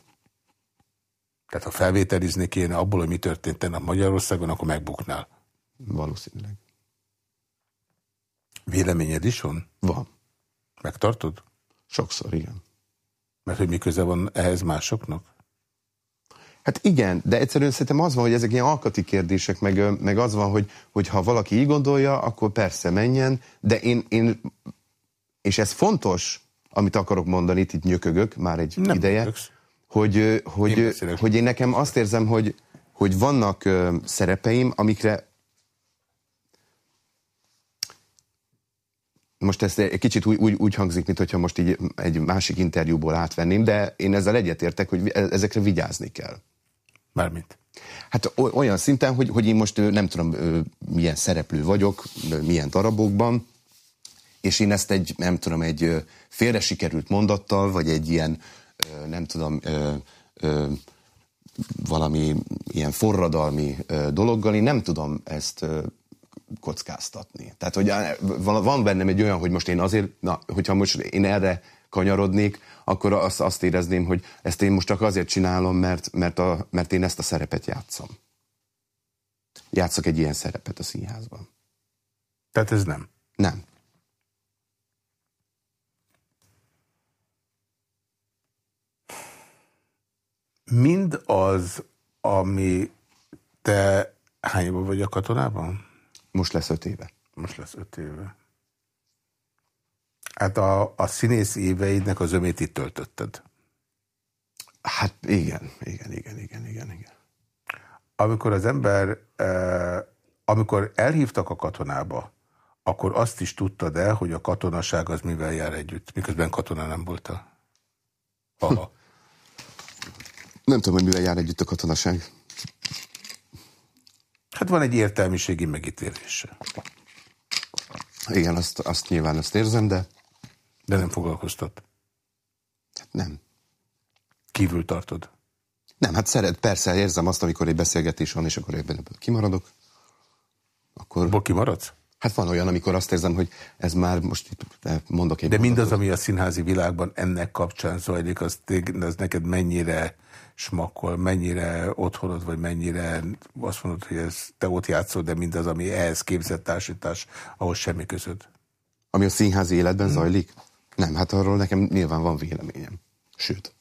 Tehát ha felvételizni kéne abból, hogy mi történt a Magyarországon, akkor megbuknál. Valószínűleg. Véleményed is van? Van. Megtartod? Sokszor, igen. Mert hogy mi köze van ehhez másoknak? Hát igen, de egyszerűen szerintem az van, hogy ezek ilyen alkati kérdések, meg, meg az van, hogy, hogy ha valaki így gondolja, akkor persze menjen, de én, én és ez fontos, amit akarok mondani, itt, itt nyökögök már egy Nem ideje, nyököksz. hogy, hogy, én hogy én nekem azt érzem, hogy, hogy vannak ö, szerepeim, amikre most ezt egy kicsit úgy, úgy, úgy hangzik, mintha most így egy másik interjúból átvenném, de én ezzel egyetértek, hogy e-, ezekre vigyázni kell. Mármint? Hát olyan szinten, hogy, hogy én most nem tudom, milyen szereplő vagyok, milyen darabokban, és én ezt egy, nem tudom, egy félre sikerült mondattal, vagy egy ilyen, nem tudom, valami ilyen forradalmi dologgal, én nem tudom ezt kockáztatni. Tehát, hogy van bennem egy olyan, hogy most én azért, na, hogyha most én erre kanyarodnék, akkor azt, azt érezném, hogy ezt én most csak azért csinálom, mert, mert, a, mert én ezt a szerepet játszom. Játszok egy ilyen szerepet a színházban. Tehát ez nem? Nem. Mind az, ami te hány éve vagy a katonában? Most lesz öt éve. Most lesz öt éve. Hát a, a színész éveidnek az ömét itt töltötted. Hát igen, igen, igen, igen, igen, igen. Amikor az ember, eh, amikor elhívtak a katonába, akkor azt is tudtad el, hogy a katonaság az mivel jár együtt, miközben katona nem voltál? Aha. Nem tudom, hogy mivel jár együtt a katonaság. Hát van egy értelmiségi megítélése. Igen, azt, azt nyilván azt érzem, de... De nem foglalkoztat? Hát nem. Kívül tartod? Nem, hát szeret, persze érzem azt, amikor egy beszélgetés van, és akkor ebben kimaradok. Akkor... Abból kimaradsz? Hát van olyan, amikor azt érzem, hogy ez már most itt mondok egy De mindaz, ami a színházi világban ennek kapcsán zajlik, az, az neked mennyire smakol, mennyire otthonod, vagy mennyire azt mondod, hogy ez te ott játszol, de mindaz, ami ehhez képzett társítás, ahhoz semmi között. Ami a színházi életben hmm. zajlik? Nem, hát arról nekem nyilván van véleményem. Sőt.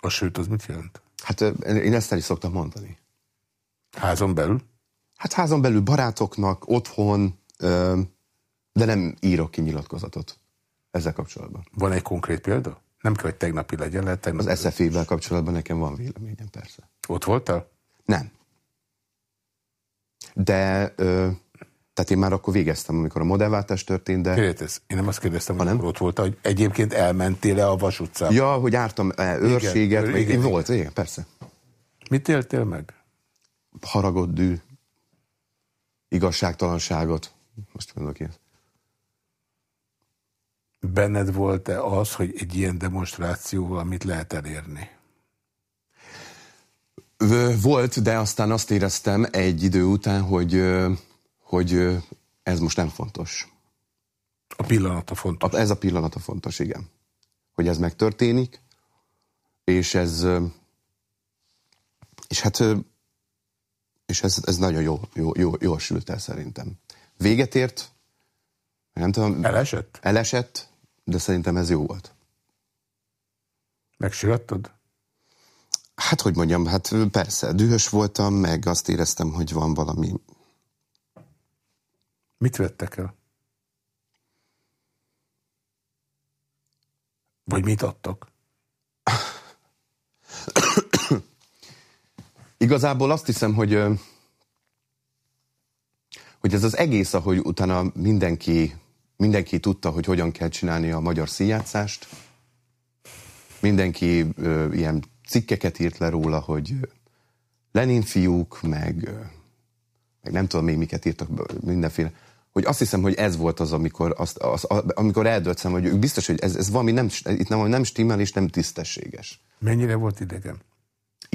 A sőt, az mit jelent? Hát én ezt el is szoktam mondani. Házon belül? Hát házon belül barátoknak, otthon, de nem írok ki nyilatkozatot ezzel kapcsolatban. Van egy konkrét példa? Nem kell, hogy tegnapi legyen, lehet tegnapi. Az SZF-vel kapcsolatban nekem van véleményem, persze. Ott voltál? Nem. De, ö, tehát én már akkor végeztem, amikor a modellváltás történt, de... Kérdez, én nem azt kérdeztem, hogy ott voltál, hogy egyébként elmentél-e a Vas utcába? Ja, hogy ártam -e őrséget, igen, vagy igen, én volt, igen, persze. Mit éltél meg? Haragot, dű, igazságtalanságot. Most mondok ilyet. Benned volt-e az, hogy egy ilyen demonstrációval mit lehet elérni? Volt, de aztán azt éreztem egy idő után, hogy, hogy ez most nem fontos. A pillanata fontos. Ez a pillanata fontos, igen. Hogy ez megtörténik, és ez és hát és ez, ez nagyon jó, jó, jó, jól sült el szerintem. Véget ért, nem tudom. Elesett? Elesett, de szerintem ez jó volt. Megsirattad? Hát, hogy mondjam, hát persze, dühös voltam, meg azt éreztem, hogy van valami... Mit vettek el? Vagy mit adtak? <coughs> Igazából azt hiszem, hogy hogy ez az egész, ahogy utána mindenki, mindenki tudta, hogy hogyan kell csinálni a magyar színjátszást, mindenki ö, ilyen cikkeket írt le róla, hogy Lenin fiúk, meg, meg nem tudom még miket írtak, mindenféle, hogy azt hiszem, hogy ez volt az, amikor, azt, az, amikor eldöltsem, hogy biztos, hogy ez, ez valami nem, itt nem, nem stimmel és nem tisztességes. Mennyire volt idegen?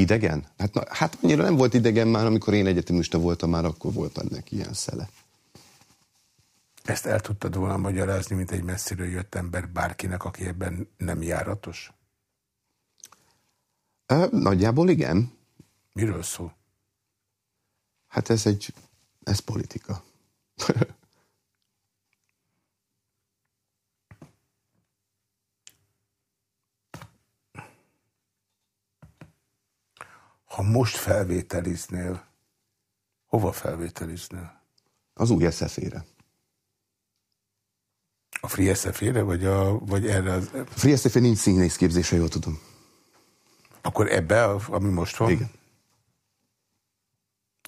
Idegen? Hát, na, hát annyira nem volt idegen már, amikor én egyetemista voltam, már akkor volt ennek ilyen szele. Ezt el tudtad volna magyarázni, mint egy messziről jött ember bárkinek, aki ebben nem járatos? Ö, nagyjából igen. Miről szól? Hát ez egy, ez politika. <laughs> Ha most felvételiznél, hova felvételiznél? Az új SZF-ére. A Free SZF-ére, vagy, a, vagy erre az... A Free sf nincs színészképzése, jól tudom. Akkor ebbe, ami most van? Igen.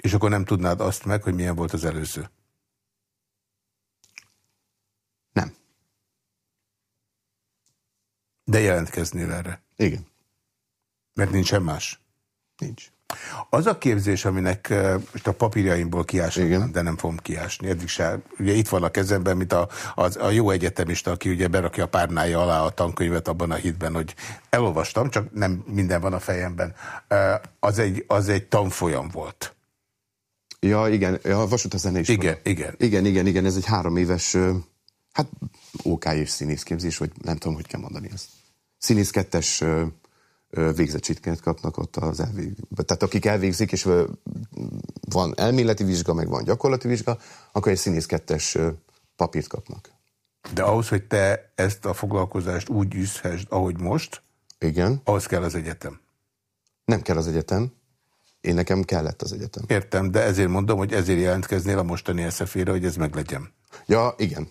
És akkor nem tudnád azt meg, hogy milyen volt az előző? Nem. De jelentkeznél erre? Igen. Mert nincsen más? Nincs. Az a képzés, aminek most a papírjaimból kiásnám, de nem fogom kiásni. Eddig se. Ugye itt van a kezemben, mint a, az, a jó egyetemista, aki ugye berakja a párnája alá a tankönyvet abban a hitben, hogy elolvastam, csak nem minden van a fejemben. Az egy, az egy tanfolyam volt. Ja, igen, a vasút a zenés. Igen, igen. Igen, igen, igen, ez egy három éves, hát OK és színészképzés, vagy nem tudom, hogy kell mondani ezt. Színész kettes végzettségként kapnak ott az elvég. Tehát akik elvégzik, és van elméleti vizsga, meg van gyakorlati vizsga, akkor egy színész kettes papírt kapnak. De ahhoz, hogy te ezt a foglalkozást úgy üzhessd, ahogy most, Igen. ahhoz kell az egyetem. Nem kell az egyetem. Én nekem kellett az egyetem. Értem, de ezért mondom, hogy ezért jelentkeznél a mostani eszefére, hogy ez meglegyen. Ja, igen.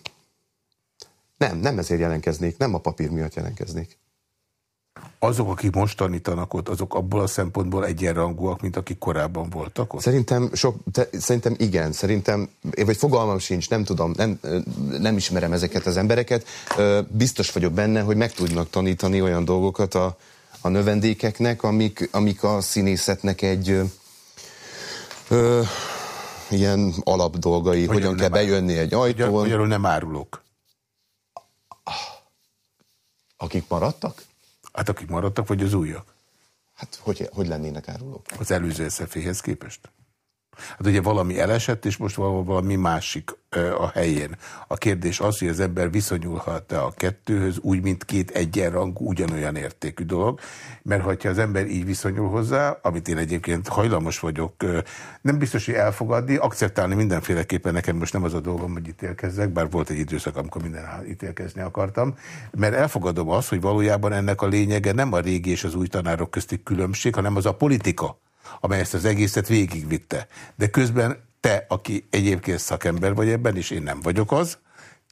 Nem, nem ezért jelentkeznék, nem a papír miatt jelentkeznék azok, akik most tanítanak ott, azok abból a szempontból egyenrangúak, mint akik korábban voltak ott? Szerintem, sok, te, szerintem igen, szerintem, vagy fogalmam sincs, nem tudom, nem, nem ismerem ezeket az embereket. Biztos vagyok benne, hogy meg tudnak tanítani olyan dolgokat a, a növendékeknek, amik, amik a színészetnek egy ö, ilyen alapdolgai, hogyan, hogyan kell bejönni egy ajtón. Magyarul nem árulók. Akik maradtak? Hát akik maradtak, vagy az újak? Hát hogy, hogy lennének árulók? Az előző szeféhez képest? Hát ugye valami elesett, és most valami másik a helyén. A kérdés az, hogy az ember viszonyulhat-e a kettőhöz úgy, mint két egyenrangú, ugyanolyan értékű dolog, mert ha az ember így viszonyul hozzá, amit én egyébként hajlamos vagyok, nem biztos, hogy elfogadni, akceptálni mindenféleképpen nekem most nem az a dolgom, hogy ítélkezzek, bár volt egy időszak, amikor minden ítélkezni akartam, mert elfogadom azt, hogy valójában ennek a lényege nem a régi és az új tanárok közti különbség, hanem az a politika, amely ezt az egészet végigvitte. De közben te, aki egyébként szakember vagy ebben, és én nem vagyok az,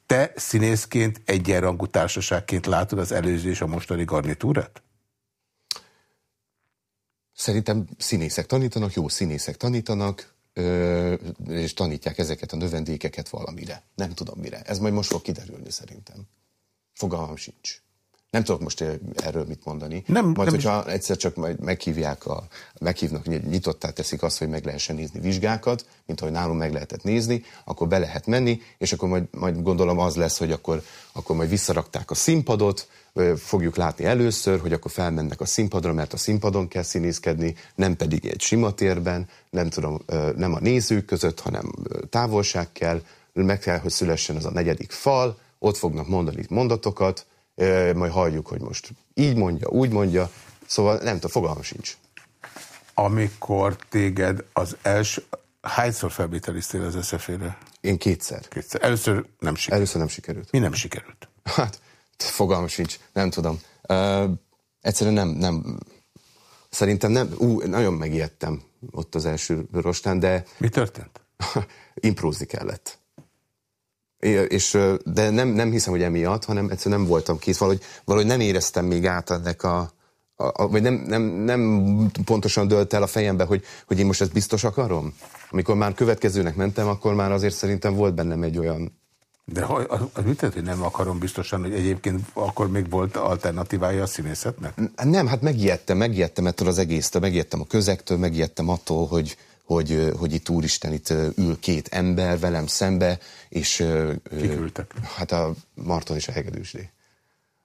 te színészként egyenrangú társaságként látod az előző és a mostani garnitúrát? Szerintem színészek tanítanak, jó színészek tanítanak, és tanítják ezeket a növendékeket valamire. Nem tudom mire. Ez majd most fog kiderülni szerintem. Fogalmam sincs. Nem tudok most erről mit mondani. Nem, majd, nem hogyha is. egyszer csak majd meghívják, a, meghívnak, nyitottá teszik azt, hogy meg lehessen nézni vizsgákat, mint ahogy nálunk meg lehetett nézni, akkor be lehet menni, és akkor majd, majd gondolom az lesz, hogy akkor, akkor majd visszarakták a színpadot, fogjuk látni először, hogy akkor felmennek a színpadra, mert a színpadon kell színészkedni, nem pedig egy sima térben, nem tudom, nem a nézők között, hanem távolság kell, meg kell, hogy szülessen az a negyedik fal, ott fognak mondani mondatokat, majd halljuk, hogy most így mondja, úgy mondja, szóval nem tudom, fogalmam sincs. Amikor téged az első, hányszor felvételiztél az eszefére? Én kétszer. Kétszer. Először nem sikerült. Először nem sikerült. Mi nem sikerült? Hát, fogalmam sincs, nem tudom. Uh, egyszerűen nem, nem, szerintem nem, ú, nagyon megijedtem ott az első rostán, de... Mi történt? <laughs> Imprózni kellett és, de nem, nem hiszem, hogy emiatt, hanem egyszerűen nem voltam kész, valahogy, valahogy nem éreztem még át ennek a, a, a vagy nem, nem, nem pontosan dölt el a fejembe, hogy, hogy én most ezt biztos akarom. Amikor már következőnek mentem, akkor már azért szerintem volt bennem egy olyan de ha, az, mit hogy nem akarom biztosan, hogy egyébként akkor még volt alternatívája a színészetnek? Nem, hát megijedtem, megijedtem ettől az egésztől, megijedtem a közektől, megijedtem attól, hogy, hogy, hogy itt úristen, itt ül két ember velem szembe, és... Kikültek. Hát a Marton és a Hegedűsdé.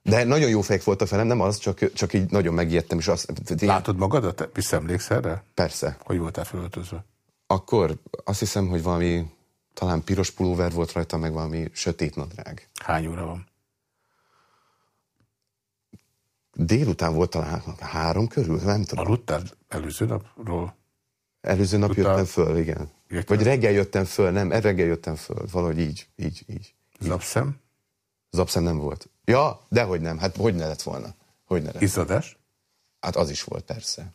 De nagyon jó fejek volt a felem, nem az, csak, csak így nagyon megijedtem. És azt, én... Látod magadat? Visszaemlékszel rá? Persze. Hogy voltál felöltözve? Akkor azt hiszem, hogy valami talán piros pulóver volt rajta, meg valami sötét nadrág. Hány óra van? Délután volt talán három körül, nem tudom. Aludtál előző napról? Előző nap Tudtál? jöttem föl, igen. Jöttem. Vagy reggel jöttem föl, nem, reggel jöttem föl, valahogy így, így, így. Zapszem? Zapszem nem volt. Ja, dehogy nem, hát hogy ne lett volna. Hogy ne lett. Izzadás? Hát az is volt, persze.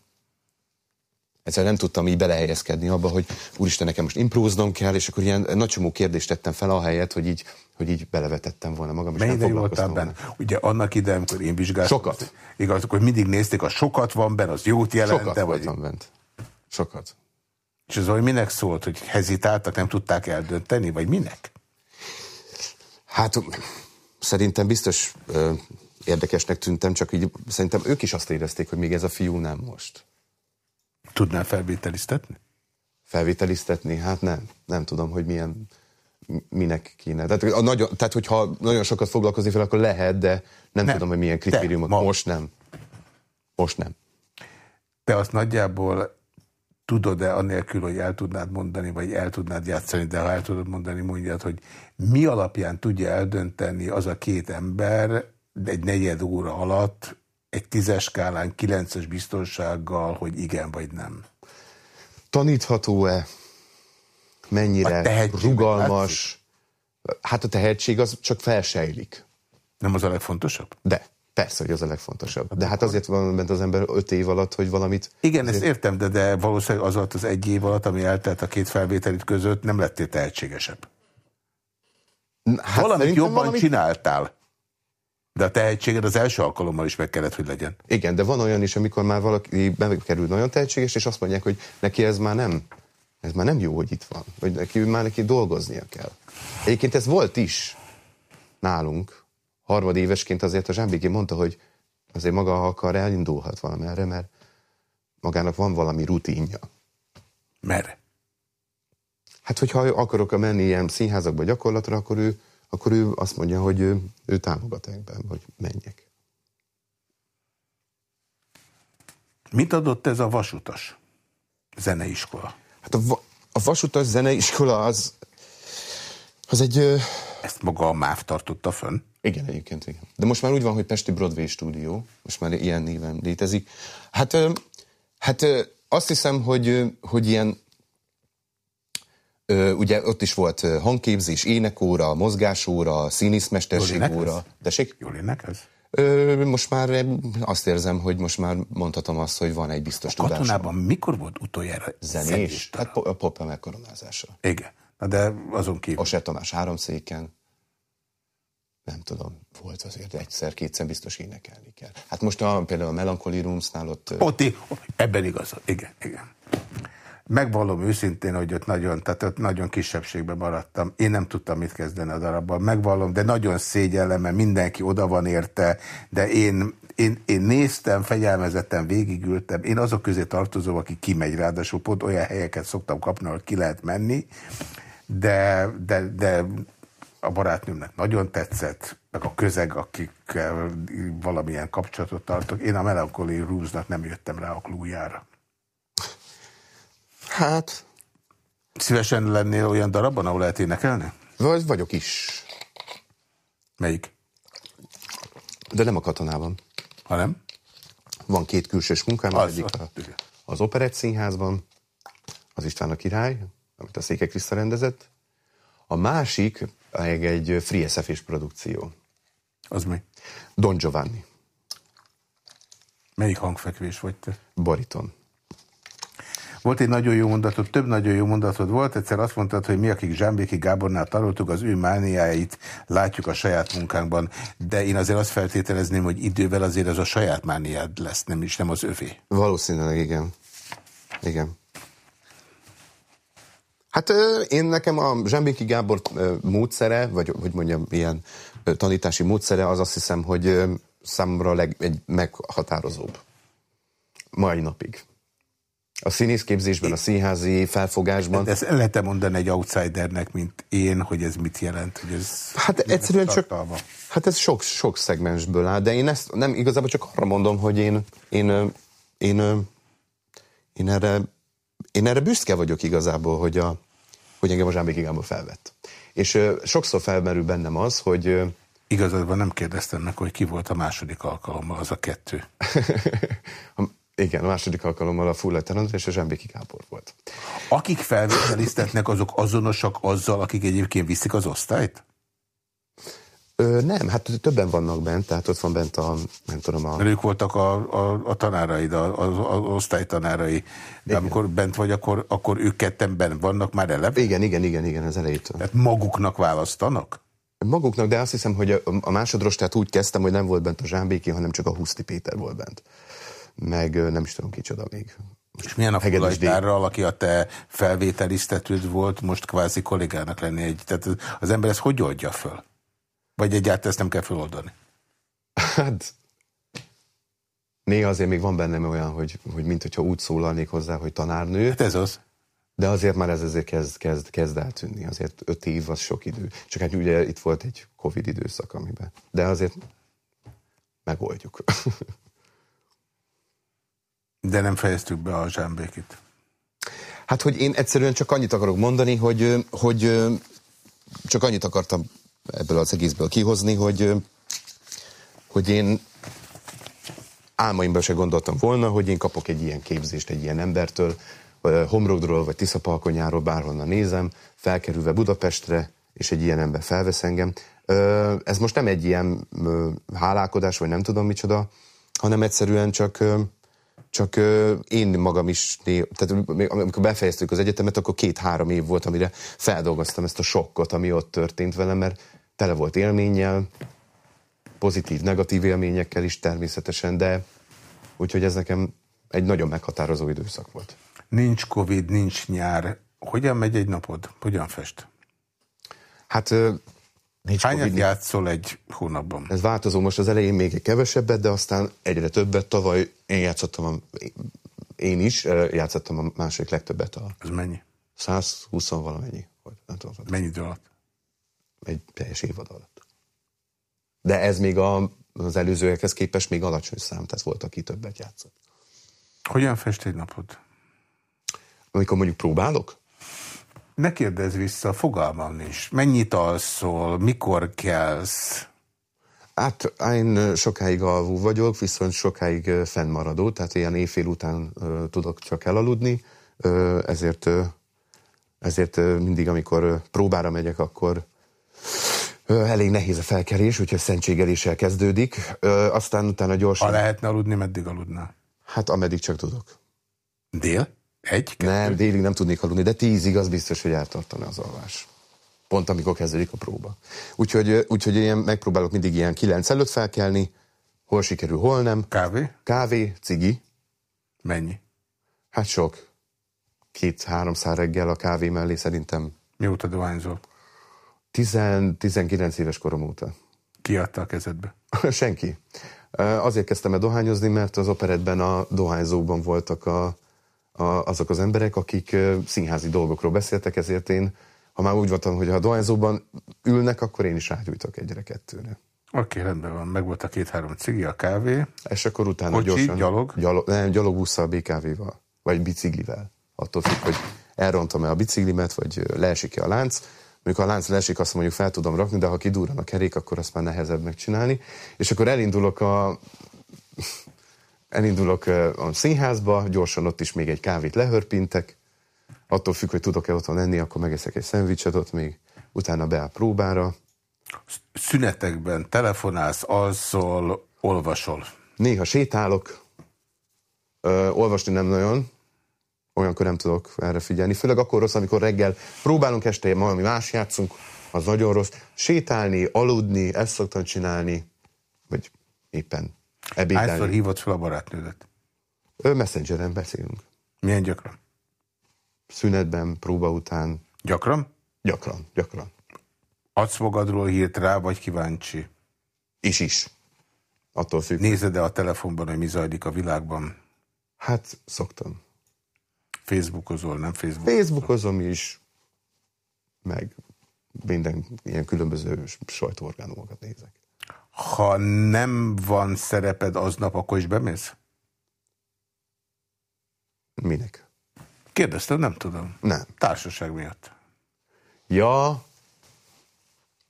Egyszerűen nem tudtam így belehelyezkedni abba, hogy úristen, nekem most impróznom kell, és akkor ilyen nagy csomó kérdést tettem fel ahelyett, hogy így, hogy így belevetettem volna magam. Mennyi ideig voltál benne? Ugye annak ide, amikor én vizsgáltam. Sokat. Igaz, akkor mindig nézték, a sokat van benne, az jót jelent. Sokat vagy... voltam bent. Sokat. És az, hogy minek szólt, hogy hezitáltak, nem tudták eldönteni, vagy minek? Hát szerintem biztos ö, érdekesnek tűntem, csak így szerintem ők is azt érezték, hogy még ez a fiú nem most. Tudnál felvételiztetni? Felvételiztetni? Hát nem. Nem tudom, hogy milyen, minek kéne. Tehát, a nagyon, tehát hogyha nagyon sokat foglalkozni fel, akkor lehet, de nem, nem. tudom, hogy milyen kritériumok. Most nem. Most nem. Te azt nagyjából tudod-e anélkül, hogy el tudnád mondani, vagy el tudnád játszani, de ha el tudod mondani, mondjad, hogy mi alapján tudja eldönteni az a két ember egy negyed óra alatt egy tízes skálán kilences biztonsággal, hogy igen vagy nem? Tanítható-e? Mennyire rugalmas? Hát a tehetség az csak felsejlik. Nem az a legfontosabb? De. Persze, hogy az a legfontosabb. De hát azért van bent az ember öt év alatt, hogy valamit... Igen, azért... ezt értem, de, de valószínűleg az alatt az egy év alatt, ami eltelt a két felvételit között, nem lettél tehetségesebb. Hát valamit jobban valamit... csináltál. De a tehetséged az első alkalommal is meg kellett, hogy legyen. Igen, de van olyan is, amikor már valaki bekerül nagyon tehetséges, és azt mondják, hogy neki ez már nem, ez már nem jó, hogy itt van. Hogy neki már neki dolgoznia kell. Egyébként ez volt is nálunk, harmadévesként azért a Zsámbéki mondta, hogy azért maga, ha akar, elindulhat valamerre, mert magának van valami rutinja. Merre? Hát, hogyha akarok menni ilyen színházakba gyakorlatra, akkor ő, akkor ő azt mondja, hogy ő, ő támogat engem, hogy menjek. Mit adott ez a vasutas zeneiskola? Hát a, a Vasutas Zeneiskola az, az egy... Ezt maga a MÁV tartotta fönn? Igen, egyébként igen. De most már úgy van, hogy Pesti Broadway stúdió, most már ilyen néven létezik. Hát, hát azt hiszem, hogy, hogy ilyen ugye ott is volt hangképzés, énekóra, mozgásóra, színészmesterségóra. Tessék? Jól énekel? Ö, most már azt érzem, hogy most már mondhatom azt, hogy van egy biztos a tudásom. katonában mikor volt utoljára zenés? zenés hát a pop megkoronázása. Igen, Na de azon kívül. A Se Tamás háromszéken. Nem tudom, volt azért egyszer-kétszer biztos énekelni kell. Hát most a, például a Melancholy Rooms-nál ott... Ott, ebben igaz, igen, igen. Megvallom őszintén, hogy ott nagyon, tehát ott nagyon kisebbségben maradtam. Én nem tudtam mit kezdeni a darabban. Megvallom, de nagyon szégyellem, mert mindenki oda van érte, de én, én, én néztem, fegyelmezetten végigültem. Én azok közé tartozom, aki kimegy, ráadásul pont olyan helyeket szoktam kapni, ahol ki lehet menni, de, de, de a barátnőmnek nagyon tetszett, meg a közeg, akikkel valamilyen kapcsolatot tartok. Én a Melancholy Rúznak nem jöttem rá a klújára. Hát... Szívesen lennél olyan darabban, ahol lehet énekelni? Vagy vagyok is. Melyik? De nem a katonában. Hanem? Van két külsős munkám, az, egyik a, az Operett Színházban, az István a király, amit a Széke Kriszta rendezett. A másik egy, egy Free sf produkció. Az mi? Don Giovanni. Melyik hangfekvés vagy te? Bariton. Volt egy nagyon jó mondatod, több nagyon jó mondatod volt. Egyszer azt mondtad, hogy mi, akik Zsámbéki Gábornál tanultuk, az ő mániáit látjuk a saját munkánkban, de én azért azt feltételezném, hogy idővel azért az a saját mániád lesz, nem is nem az övé. Valószínűleg igen. Igen. Hát én nekem a Zsámbéki Gábor módszere, vagy hogy mondjam, ilyen tanítási módszere, az azt hiszem, hogy számomra leg, egy meghatározóbb. Mai napig. A színészképzésben, a színházi felfogásban. De ezt lehet -e mondani egy outsidernek, mint én, hogy ez mit jelent? Hogy ez hát egyszerűen csak, hát ez sok, sok szegmensből áll, de én ezt nem igazából csak arra mondom, hogy én, én, én, én, én erre, én erre büszke vagyok igazából, hogy, a, hogy engem a Zsámbéki Gábor felvett. És sokszor felmerül bennem az, hogy Igazad van, nem kérdeztem meg, hogy ki volt a második alkalommal, az a kettő. <laughs> Igen, a második alkalommal a Full Lieutenant és a Zsembéki Gábor volt. Akik felvételiztetnek, azok azonosak azzal, akik egyébként viszik az osztályt? Ö, nem, hát többen vannak bent, tehát ott van bent a, nem tudom, a... Mert ők voltak a, a, a tanáraid, az, az osztálytanárai. De amikor bent vagy, akkor, akkor ők ketten bent vannak már eleve? Igen, igen, igen, igen, az elejétől. Tehát maguknak választanak? Maguknak, de azt hiszem, hogy a, a másodrostát úgy kezdtem, hogy nem volt bent a Zsámbéki, hanem csak a Huszti Péter volt bent meg nem is tudom kicsoda még. És milyen a Fulajtárral, aki a te felvételiztetőd volt, most kvázi kollégának lenni egy... Tehát az ember ezt hogy oldja föl? Vagy egyáltalán ezt nem kell feloldani? Hát... Néha azért még van bennem olyan, hogy, hogy mint hogyha úgy szólalnék hozzá, hogy tanárnő. Hát ez az. De azért már ez azért kezd, kezd, kezd eltűnni. Azért öt év az sok idő. Csak hát ugye itt volt egy Covid időszak, amiben. De azért megoldjuk. <laughs> De nem fejeztük be a zsámbékit. Hát, hogy én egyszerűen csak annyit akarok mondani, hogy, hogy csak annyit akartam ebből az egészből kihozni, hogy, hogy én álmaimban se gondoltam volna, hogy én kapok egy ilyen képzést egy ilyen embertől, Homrodról vagy Tiszapalkonyáról, bárhonnan nézem, felkerülve Budapestre, és egy ilyen ember felvesz engem. Ez most nem egy ilyen hálálkodás, vagy nem tudom micsoda, hanem egyszerűen csak csak én magam is, tehát amikor befejeztük az egyetemet, akkor két-három év volt, amire feldolgoztam ezt a sokkot, ami ott történt velem, mert tele volt élménnyel, pozitív, negatív élményekkel is természetesen, de úgyhogy ez nekem egy nagyon meghatározó időszak volt. Nincs Covid, nincs nyár. Hogyan megy egy napod? Hogyan fest? Hát Nincs Hányat COVID játszol egy hónapban? Ez változó, most az elején még egy kevesebbet, de aztán egyre többet. Tavaly én játszottam, a, én is játszottam a második legtöbbet. A Ez mennyi? 120 valamennyi. Nem tudom, mennyi idő alatt? Egy teljes évad alatt. De ez még a, az előzőekhez képest még alacsony szám, tehát volt, aki többet játszott. Hogyan fest egy napot? Amikor mondjuk próbálok? Ne kérdezz vissza, fogalmam nincs. Mennyit alszol, mikor kelsz? Hát én sokáig alvó vagyok, viszont sokáig fennmaradó, tehát ilyen éjfél után tudok csak elaludni, ezért, ezért mindig, amikor próbára megyek, akkor elég nehéz a felkelés, úgyhogy szentségeléssel kezdődik. Aztán utána gyorsan... Ha lehetne aludni, meddig aludnál? Hát ameddig csak tudok. Dél? Egy? Kettő? Nem, délig nem tudnék aludni, de tízig az biztos, hogy eltartani az alvás. Pont amikor kezdődik a próba. Úgyhogy, úgyhogy én megpróbálok mindig ilyen kilenc előtt felkelni, hol sikerül, hol nem. Kávé? Kávé, cigi. Mennyi? Hát sok. Két-három szár reggel a kávé mellé szerintem. Mióta dohányzol? 10-19 éves korom óta. Ki adta a kezedbe? <laughs> Senki. Azért kezdtem el dohányozni, mert az operetben a dohányzókban voltak a, a, azok az emberek, akik színházi dolgokról beszéltek, ezért én, ha már úgy voltam, hogy ha a dohányzóban ülnek, akkor én is rágyújtok egyre-kettőre. Oké, okay, rendben van. Meg volt a két-három cigi, a kávé. És akkor utána Kocsi, gyorsan... gyalog? gyalog nem, gyalogbusszal, BKV-val. Vagy biciklivel. Attól függ, hogy elrontom-e a biciklimet, vagy leesik-e a lánc amikor a lánc leesik, azt mondjuk fel tudom rakni, de ha kidurran a kerék, akkor azt már nehezebb megcsinálni. És akkor elindulok a elindulok a színházba, gyorsan ott is még egy kávét lehörpintek, attól függ, hogy tudok-e otthon enni, akkor megeszek egy szendvicset ott még, utána be a próbára. Szünetekben telefonálsz, alszol, olvasol? Néha sétálok, ö, olvasni nem nagyon, olyankor nem tudok erre figyelni. Főleg akkor rossz, amikor reggel próbálunk este valami más játszunk, az nagyon rossz. Sétálni, aludni, ezt szoktam csinálni, vagy éppen ebédelni. Hányszor hívott fel a barátnődet? Ő messengeren beszélünk. Milyen gyakran? Szünetben, próba után. Gyakran? Gyakran, gyakran. Adsz magadról hírt rá, vagy kíváncsi? Is is. Attól függ. Nézed-e a telefonban, hogy mi zajlik a világban? Hát, szoktam. Facebookozol, nem Facebook? Facebookozom is, meg minden ilyen különböző sajtóorgánumokat nézek. Ha nem van szereped aznap, akkor is bemész? Minek? Kérdeztem, nem tudom. Nem. Társaság miatt. Ja,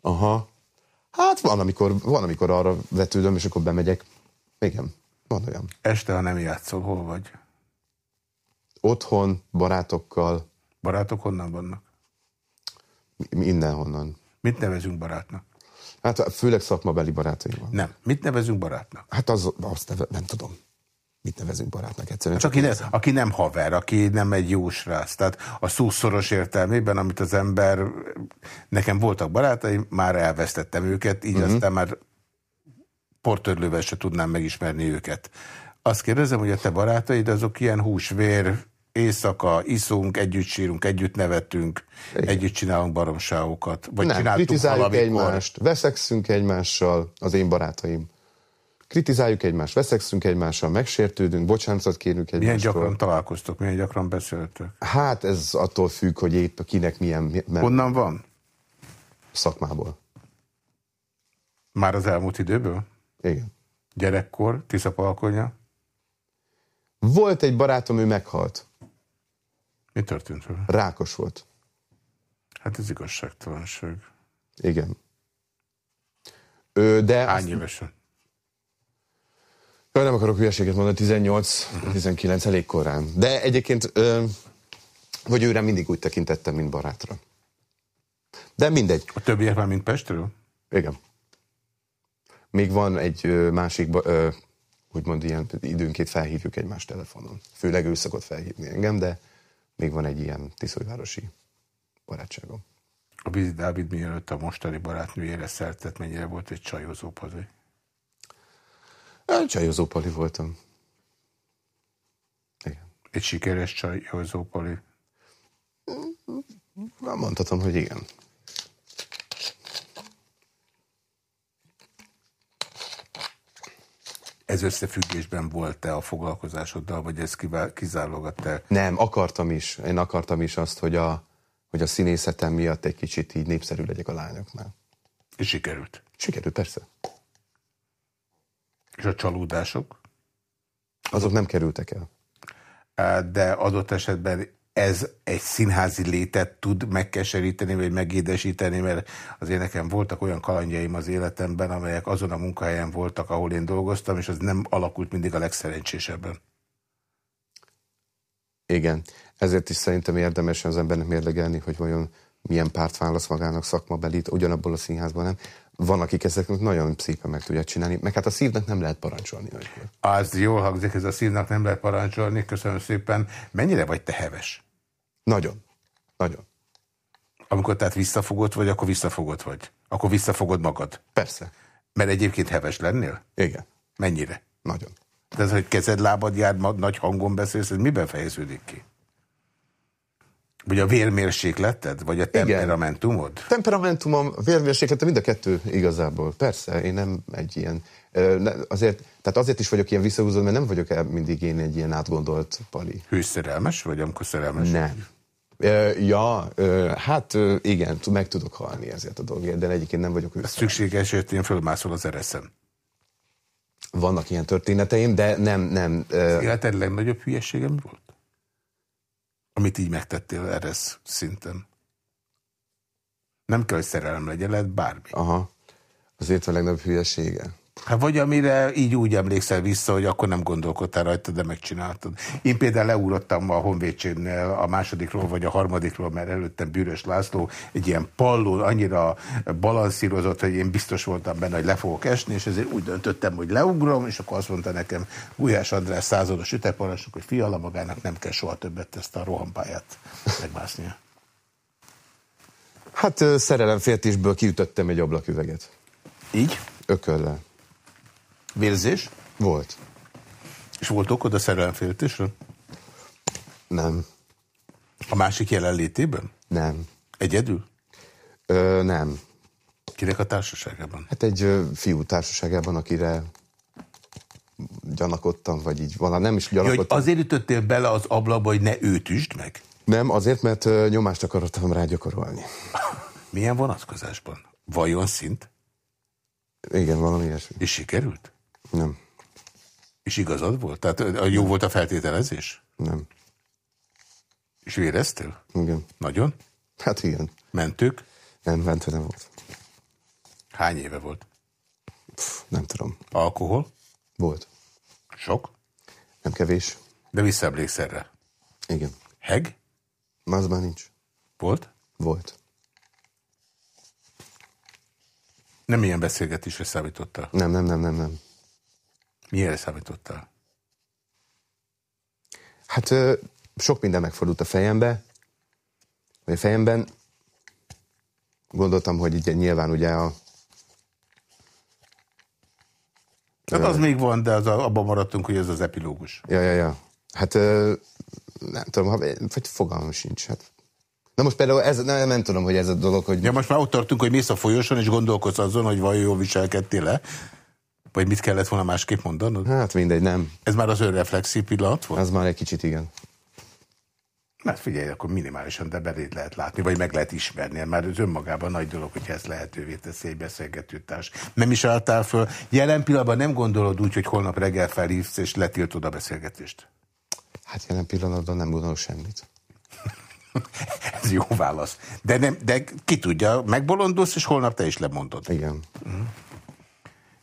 aha. Hát van amikor, van, amikor arra vetődöm, és akkor bemegyek. Igen, van olyan. Este, ha nem játszol, hol vagy? Otthon, barátokkal. Barátok honnan vannak? Mindenhonnan. Mit nevezünk barátnak? Hát főleg szakmabeli barátaim van. Nem. Mit nevezünk barátnak? Hát az, azt neve, nem tudom. Mit nevezünk barátnak egyszerűen? Csak aki, ne, aki nem haver, aki nem egy jó srác. Tehát a szó szoros értelmében, amit az ember... Nekem voltak barátaim, már elvesztettem őket, így uh -huh. aztán már portörlővel se tudnám megismerni őket. Azt kérdezem, hogy a te barátaid azok ilyen húsvér, éjszaka, iszunk, együtt sírunk, együtt nevetünk, Igen. együtt csinálunk baromságokat. Vagy Nem, kritizáljuk valamikor. egymást, veszekszünk egymással, az én barátaim. Kritizáljuk egymást, veszekszünk egymással, megsértődünk, bocsánatot kérünk egymástól. Milyen gyakran találkoztok, milyen gyakran beszéltek? Hát ez attól függ, hogy épp kinek milyen... Honnan van? Szakmából. Már az elmúlt időből? Igen. Gyerekkor, Tiszapalkonya? Volt egy barátom, ő meghalt. Mi történt vele? Rákos volt. Hát ez igazságtalanság. Igen. Ő, de Hány azt... évesen? Nem akarok hülyeséget mondani, 18-19, uh -huh. elég korán. De egyébként, ö, hogy őre mindig úgy tekintettem, mint barátra. De mindegy. A többiek már mint Pestről? Igen. Még van egy ö, másik, ö, úgymond ilyen időnként felhívjuk egymást telefonon. Főleg ő szokott felhívni engem, de még van egy ilyen tiszolyvárosi barátságom. A Bizi Dávid mielőtt a mostani barátnőjére szertett, mennyire volt egy csajozó pali? Csajozó pali voltam. Igen. Egy sikeres csajozó pali? Mondhatom, hogy igen. Ez összefüggésben volt-e a foglalkozásoddal, vagy ez kizárólag te? Nem, akartam is. Én akartam is azt, hogy a, hogy a színészetem miatt egy kicsit így népszerű legyek a lányoknál. És sikerült? Sikerült, persze. És a csalódások? Azok nem kerültek el. De adott esetben ez egy színházi létet tud megkeseríteni, vagy megédesíteni, mert azért nekem voltak olyan kalandjaim az életemben, amelyek azon a munkahelyen voltak, ahol én dolgoztam, és az nem alakult mindig a legszerencsésebben. Igen, ezért is szerintem érdemes az embernek mérlegelni, hogy vajon milyen párt válasz magának szakmabelit, ugyanabból a színházban nem. Van, akik ezeket nagyon szépen meg tudják csinálni, meg hát a szívnek nem lehet parancsolni. Az jól hangzik, ez a szívnek nem lehet parancsolni, köszönöm szépen. Mennyire vagy te heves? Nagyon. Nagyon. Amikor tehát visszafogott vagy, akkor visszafogott vagy? Akkor visszafogod magad? Persze. Mert egyébként heves lennél? Igen. Mennyire? Nagyon. De ez, hogy kezed, lábad jár, nagy hangon beszélsz, ez miben fejeződik ki? Vagy a vérmérsékleted? Vagy a temperamentumod? Igen. Temperamentumom, vérmérsékletem, mind a kettő igazából. Persze, én nem egy ilyen... Azért, tehát azért is vagyok ilyen visszahúzó, mert nem vagyok mindig én egy ilyen átgondolt pali. Hőszerelmes vagy, amikor szerelmes? Nem. Ja, hát igen, meg tudok halni ezért a dolgért, de egyébként nem vagyok hőszerelmes. Szükséges, hogy én fölmászol az ereszem. Vannak ilyen történeteim, de nem... nem az életed legnagyobb hülyessége mi volt? Amit így megtettél erre szinten. Nem kell, hogy szerelem legyen, lehet bármi. Aha. Az a legnagyobb hülyesége. Hát vagy amire így úgy emlékszel vissza, hogy akkor nem gondolkodtál rajta, de megcsináltad. Én például leúrottam a Honvédségnél a másodikról vagy a harmadikról, mert előttem Bűrös László egy ilyen pallón annyira balanszírozott, hogy én biztos voltam benne, hogy le fogok esni, és ezért úgy döntöttem, hogy leugrom, és akkor azt mondta nekem Gulyás András százados üteparancsnok, hogy fiala magának nem kell soha többet ezt a rohampályát megmásznia. Hát szerelemféltésből kiütöttem egy ablaküveget. Így? Ököllel. Vérzés? Volt. És volt okod a szerelemféltésre? Nem. A másik jelenlétében? Nem. Egyedül? Ö, nem. Kinek a társaságában? Hát egy ö, fiú társaságában, akire gyanakodtam, vagy így van. Nem is gyanakodtam. Ja, azért ütöttél bele az ablakba, hogy ne őt üsd meg? Nem, azért, mert ö, nyomást akartam rá gyakorolni. Milyen vonatkozásban? Vajon szint? Igen, valami ilyesmi. És sikerült? Nem. És igazad volt? Tehát jó volt a feltételezés? Nem. És véreztél? Igen. Nagyon? Hát igen. Mentők? Nem, mentő nem volt. Hány éve volt? Pff, nem tudom. Alkohol? Volt. Sok? Nem kevés. De visszaemléksz erre? Igen. Heg? Az már nincs. Volt? Volt. Nem ilyen beszélgetésre számítottál? Nem, nem, nem, nem, nem. Milyenre számítottál? Hát sok minden megfordult a fejembe. Vagy a fejemben gondoltam, hogy így nyilván ugye a... Hát az még van, de az a, abban maradtunk, hogy ez az epilógus. Ja, ja, ja. Hát nem tudom, vagy fogalmam sincs. Hát Na most például ez, nem, nem tudom, hogy ez a dolog, hogy... Ja, most már ott tartunk, hogy mész a folyosón, és gondolkodsz azon, hogy vajon jól viselkedtél le? Vagy mit kellett volna másképp mondanod? Hát mindegy, nem. Ez már az önreflexív pillanat volt? Ez már egy kicsit, igen. Mert figyelj, akkor minimálisan, de beléd lehet látni, vagy meg lehet ismerni. Már az önmagában nagy dolog, hogy ezt lehetővé teszi egy beszélgetőtárs. Nem is álltál föl. Jelen pillanatban nem gondolod úgy, hogy holnap reggel felhívsz, és letiltod a beszélgetést? Hát jelen pillanatban nem gondolok semmit. <laughs> Ez jó válasz. De, nem, de ki tudja, megbolondulsz, és holnap te is lemondod. Igen. Uh-huh.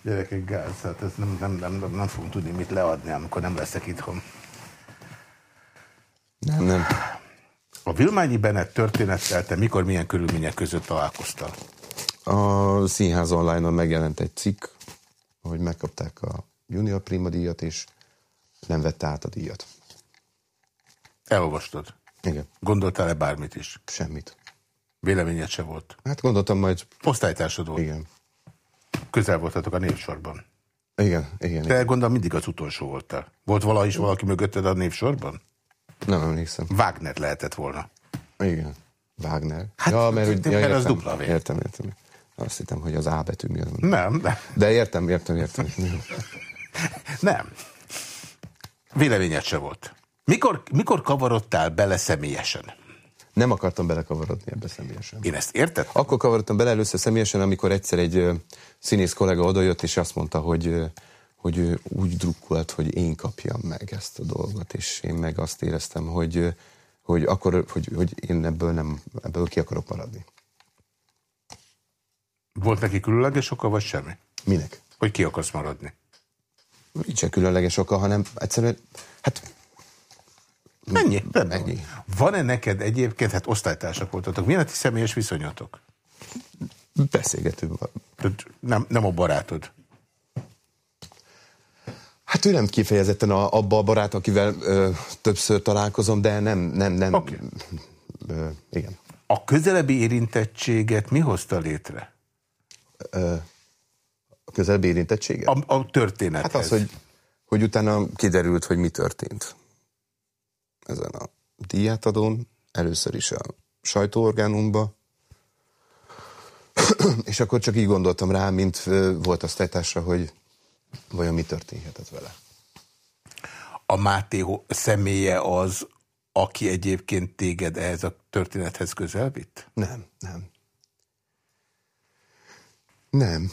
Gyerekek, gáz, hát ez nem, nem, nem, nem, nem fogunk tudni mit leadni, amikor nem leszek itthon. Nem, nem. A Vilmányi Bennett történettel te mikor, milyen körülmények között találkoztál? A Színház online-on megjelent egy cikk, hogy megkapták a Junior Prima díjat, és nem vette át a díjat. Elolvastad? Igen. Gondoltál-e bármit is? Semmit. Véleményed se volt? Hát gondoltam majd... Osztálytársad volt? Igen. Közel voltatok a névsorban? Igen, igen. Te gondolom mindig az utolsó voltál. Volt valahogy is valaki mögötted a névsorban? Nem emlékszem. Wagner lehetett volna. Igen. Wagner. Hát, ja, mert, hogy, ja, értem, az dupla vér. Értem, értem. Azt hittem, hogy az A betű mi az. Nem, nem. De értem, értem, értem. <laughs> nem. Véleményed se volt. Mikor, mikor kavarodtál bele személyesen? Nem akartam belekavarodni ebbe személyesen. Én ezt érted? Akkor kavarodtam bele először személyesen, amikor egyszer egy színész kollega odajött, és azt mondta, hogy, hogy ő úgy drukkolt, hogy én kapjam meg ezt a dolgot, és én meg azt éreztem, hogy, hogy, akkor, hogy, hogy én ebből, nem, ebből ki akarok maradni. Volt neki különleges oka, vagy semmi? Minek? Hogy ki akarsz maradni? Nincs különleges oka, hanem egyszerűen, hát Mennyi? Ennyi. Van-e neked egyébként, hát osztálytársak voltatok, milyen a ti személyes viszonyatok? Beszélgető van. Nem, nem a barátod. Hát ő nem kifejezetten a, abba a barát, akivel ö, többször találkozom, de nem, nem, nem. Okay. Ö, igen. A közelebbi érintettséget mi hozta létre? Ö, a közelebbi érintettséget? A, a történethez. Hát az, hogy, hogy utána kiderült, hogy mi történt ezen a díjátadón, először is a sajtóorgánumba, és akkor csak így gondoltam rá, mint volt a tejtásra, hogy vajon mi történhetett vele. A Máté személye az, aki egyébként téged ehhez a történethez közel vitt? Nem, nem. Nem.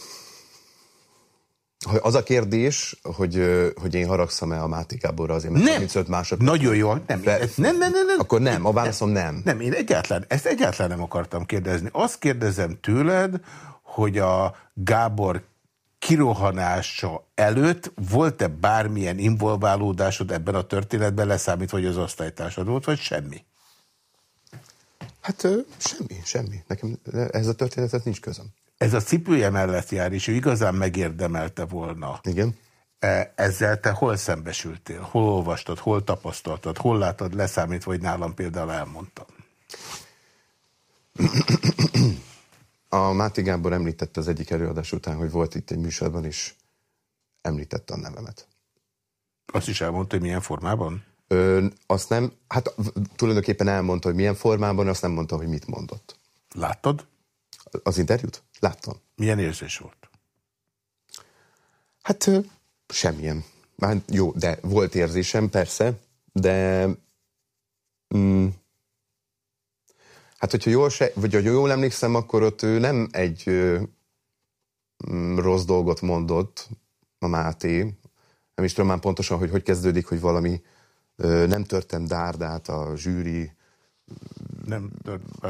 Az a kérdés, hogy, hogy én haragszom-e a Máté Gáborra azért, mert nem. 35 másodperc. Nagyon jó. Nem, Fe, nem, nem, nem, nem. Akkor nem, a válaszom nem. Nem, én egyáltalán, ezt egyáltalán nem akartam kérdezni. Azt kérdezem tőled, hogy a Gábor kirohanása előtt volt-e bármilyen involválódásod ebben a történetben, leszámít, hogy az osztálytársad volt, vagy semmi? Hát semmi, semmi. Nekem ez a történetet nincs közöm. Ez a cipője mellett jár, és ő igazán megérdemelte volna. Igen. E, ezzel te hol szembesültél? Hol olvastad? Hol tapasztaltad? Hol látod leszámítva, hogy nálam például elmondtam? A Máté Gábor említette az egyik előadás után, hogy volt itt egy műsorban, és említette a nevemet. Azt is elmondta, hogy milyen formában? Ö, azt nem, hát tulajdonképpen elmondta, hogy milyen formában, azt nem mondta, hogy mit mondott. Láttad? Az interjút? Láttam. Milyen érzés volt? Hát semmilyen. Már jó, de volt érzésem, persze, de mm, hát hogyha jól, se, vagy ha jól emlékszem, akkor ott ő nem egy mm, rossz dolgot mondott a Máté. Nem is tudom már pontosan, hogy hogy kezdődik, hogy valami ö, nem törtem dárdát a zsűri nem,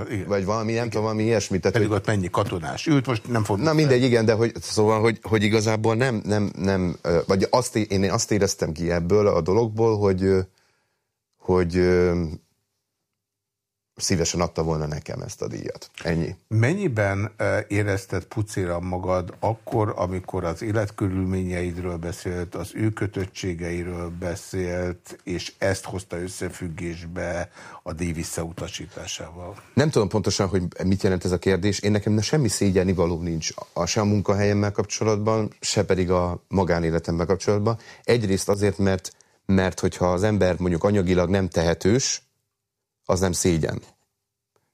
igen. Vagy valami, nem igen. tudom, valami ilyesmit. Tehát, Pedig ott mennyi katonás ült, most nem fog... Na mindegy, igen, de hogy, szóval, hogy, hogy igazából nem, nem, nem, vagy azt, én azt éreztem ki ebből a dologból, hogy, hogy szívesen adta volna nekem ezt a díjat. Ennyi. Mennyiben érezted pucéra magad akkor, amikor az életkörülményeidről beszélt, az ő kötöttségeiről beszélt, és ezt hozta összefüggésbe a díj visszautasításával? Nem tudom pontosan, hogy mit jelent ez a kérdés. Én nekem semmi szégyelni való nincs, a, se a munkahelyemmel kapcsolatban, se pedig a magánéletemmel kapcsolatban. Egyrészt azért, mert, mert hogyha az ember mondjuk anyagilag nem tehetős, az nem szégyen.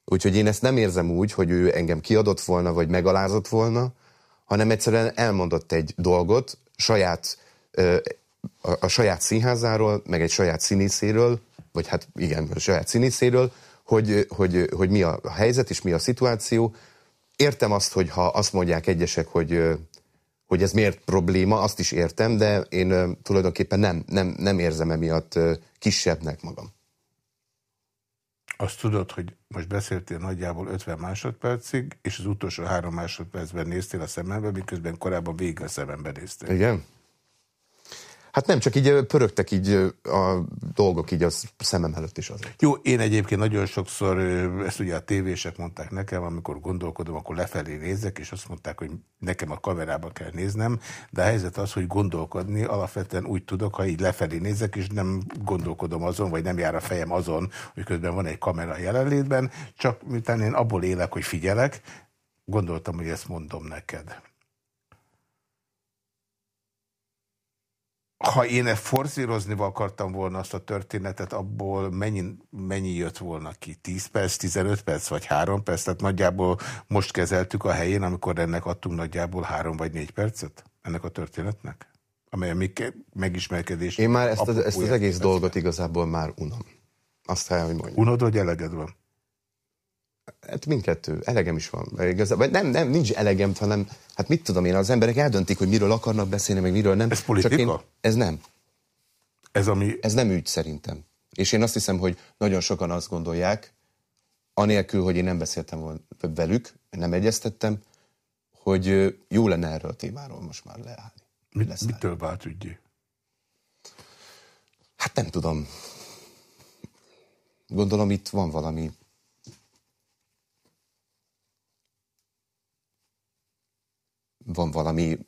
Úgyhogy én ezt nem érzem úgy, hogy ő engem kiadott volna, vagy megalázott volna, hanem egyszerűen elmondott egy dolgot saját, a, saját színházáról, meg egy saját színészéről, vagy hát igen, a saját színészéről, hogy, hogy, hogy mi a helyzet és mi a szituáció. Értem azt, hogy ha azt mondják egyesek, hogy, hogy ez miért probléma, azt is értem, de én tulajdonképpen nem, nem, nem érzem emiatt kisebbnek magam. Azt tudod, hogy most beszéltél nagyjából 50 másodpercig, és az utolsó három másodpercben néztél a szemembe, miközben korábban végig a szemembe néztél. Igen? Hát nem, csak így pörögtek így a dolgok így a szemem előtt is azért. Jó, én egyébként nagyon sokszor, ezt ugye a tévések mondták nekem, amikor gondolkodom, akkor lefelé nézek, és azt mondták, hogy nekem a kamerába kell néznem, de a helyzet az, hogy gondolkodni alapvetően úgy tudok, ha így lefelé nézek, és nem gondolkodom azon, vagy nem jár a fejem azon, hogy közben van egy kamera jelenlétben, csak miután én abból élek, hogy figyelek, gondoltam, hogy ezt mondom neked. Ha én e forszírozni akartam volna azt a történetet, abból mennyi, mennyi jött volna ki? 10 perc, 15 perc, vagy 3 perc? Tehát nagyjából most kezeltük a helyén, amikor ennek adtunk nagyjából 3 vagy 4 percet? Ennek a történetnek? Amely a megismerkedés... Én már ezt, az, ezt az egész dolgot igazából már unom. Azt kell, hogy mondjam. Unod, hogy eleged van? Hát mindkettő. Elegem is van. Igazából, nem, nem, nincs elegem, hanem, hát mit tudom én, az emberek eldöntik, hogy miről akarnak beszélni, meg miről nem. Ez politika? Csak én, ez nem. Ez, ami... ez nem ügy szerintem. És én azt hiszem, hogy nagyon sokan azt gondolják, anélkül, hogy én nem beszéltem volna velük, nem egyeztettem, hogy jó lenne erről a témáról most már leállni. Mit, mitől vált ügyé? Hát nem tudom. Gondolom itt van valami valami